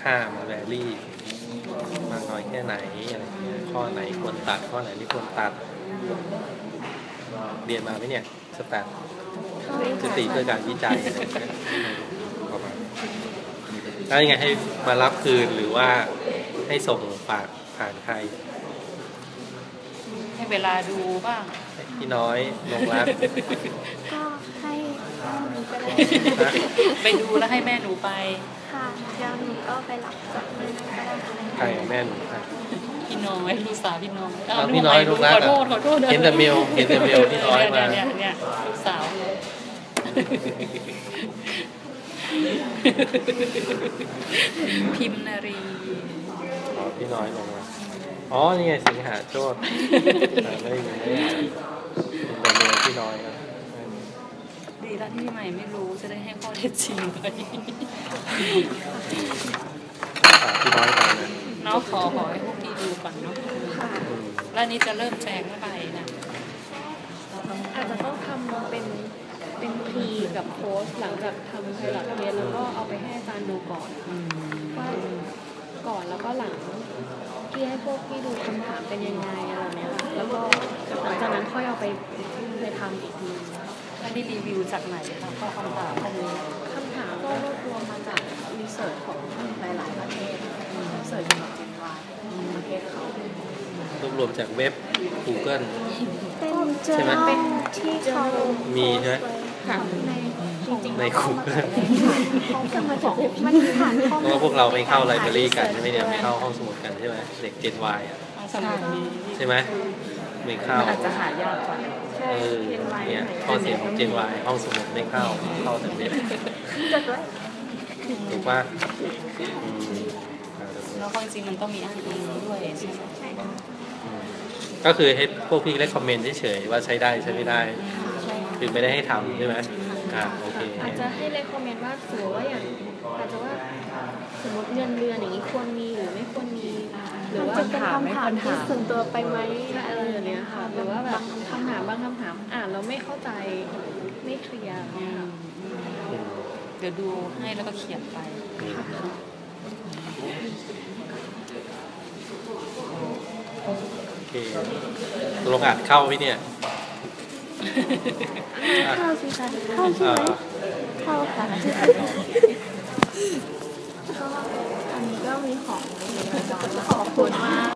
ค่ามันแวรี่มากน้อยแค่ไหนอะไรเงี้ยข้อไหนควรตัดข้อไหนไม่ควรตัด เรียนมาไหมเนี่ยสแตท สติเพื่อการวิจัยอะไรเงี้ยประมาณแล้วยังไงให้มารับคืนหรือว่าให้ส่งฝากผ่านใคร ให้เวลาดูบ้าง พี่น้อยลงรักก็ให้หนูไปเลยนะไปดูแล้วให้แม่หนูไป ค่ะเดี๋ยวหนูก็ไปรับจากมือนั้นก็ได้ใครแม่หนูใครพี่น้อยลูกสาวพี่น้อยเอาพี่น้อยลูกรักขออะโทษขอโทษเห็นแต่เมลเห็นแต่เมลพี่น้อยมาเนี่ยเนี่ยเนี่ยลูกสาว พิมนารีอ๋อพี่น้อยลงมาอ๋อ นี่ไงสิงหาโชดแต่ไม่ไม่ได้อ่านเห็นแต่เมลพี่น้อยครับดีแล้วที่ใหม่ไม่รู้จะได้ให้ข้อเท็จจริงไปฝากพี่น้อยก่อนนะเนาะขอขอให้พวกพี่ดูก่อนเนาะค่ะอืมแล้วนี้จะเริ่มแจกเมื่อไหร่นะอาจจะต้องทำเป็น เป็นพรีกับโพสต์หลังจากทำไพลอตเรียนแล้วก็เอาไปให้อาจารย์ดูก่อนว่าก่อนแล้วก็หลังที่ให้พวกพี่ดูคำถามเป็นยังไงอะไรเนี้ยค่ะแล้วก็หลังจากนั้นค่อยเอาไปไปทำอีกทีแล้วนี่รีวิวจากไหนคะข้อคำถามพวกนี้คำถามก็รวบรวมมาจากรีเสิร์ชของหลายๆประเทศรีเสิร์ชเกี่ยวกับเจนวายประเทศเขารวบรวมจากเว็บ Google เป็นเจอใช่ไหมเป็นที่เขามีใช่ไหม ค่ะในจริงๆใน Google เขาจะมาจากมันผ่านข้อเพมูลราะว่าพวกเราไม่เข้าไลบรารีกันใช่ไหมเนี่ยไม่เข้าห้องสมุดกันใช่ไหมเด็ก Gen Y อะใช่ใช่ไหมไม่เข้ามันอาจจะหายากกว่าเออเนี่ยข้อเสียของ Gen Y ห้องสมุดไม่เข้าเข้าแต่เว็บจดไว้ถูกป่ะอืมแล้วก็จริงๆมันต้องมีอ้างอิงด้วยใช่ไหมก็คือให้พวกพี่เลคคอมเมนต์เฉยๆว่าใช้ได้ใช้ไม่ได้ คือไม่ได้ให้ทำใช่ไหมอ่าโอเคอาจจะให้เลคคอมเมนต์ว่าสมมติว่าอย่างอาจจะว่าสมมติเงินเดือนอย่างนี้ควรมีหรือไม่ควรมีหรือว่ามันจะเป็นคำถามที่ส่วนตัวไปไหมอะไรอย่างเนี้ยค่ะหรือว่าแบบคำถามบางคำถามอ่านแล้วไม่เข้าใจไม่เคลียร์เนี่ยค่ะเดี๋ยวดูให้แล้วก็เขียนไปโอเคตกลงอัดเข้าไหมเนี่ย เข้าสิคะเข้าใช่ไหมเข้าค่ะอันนี้ก็มีของขอบคุณมาก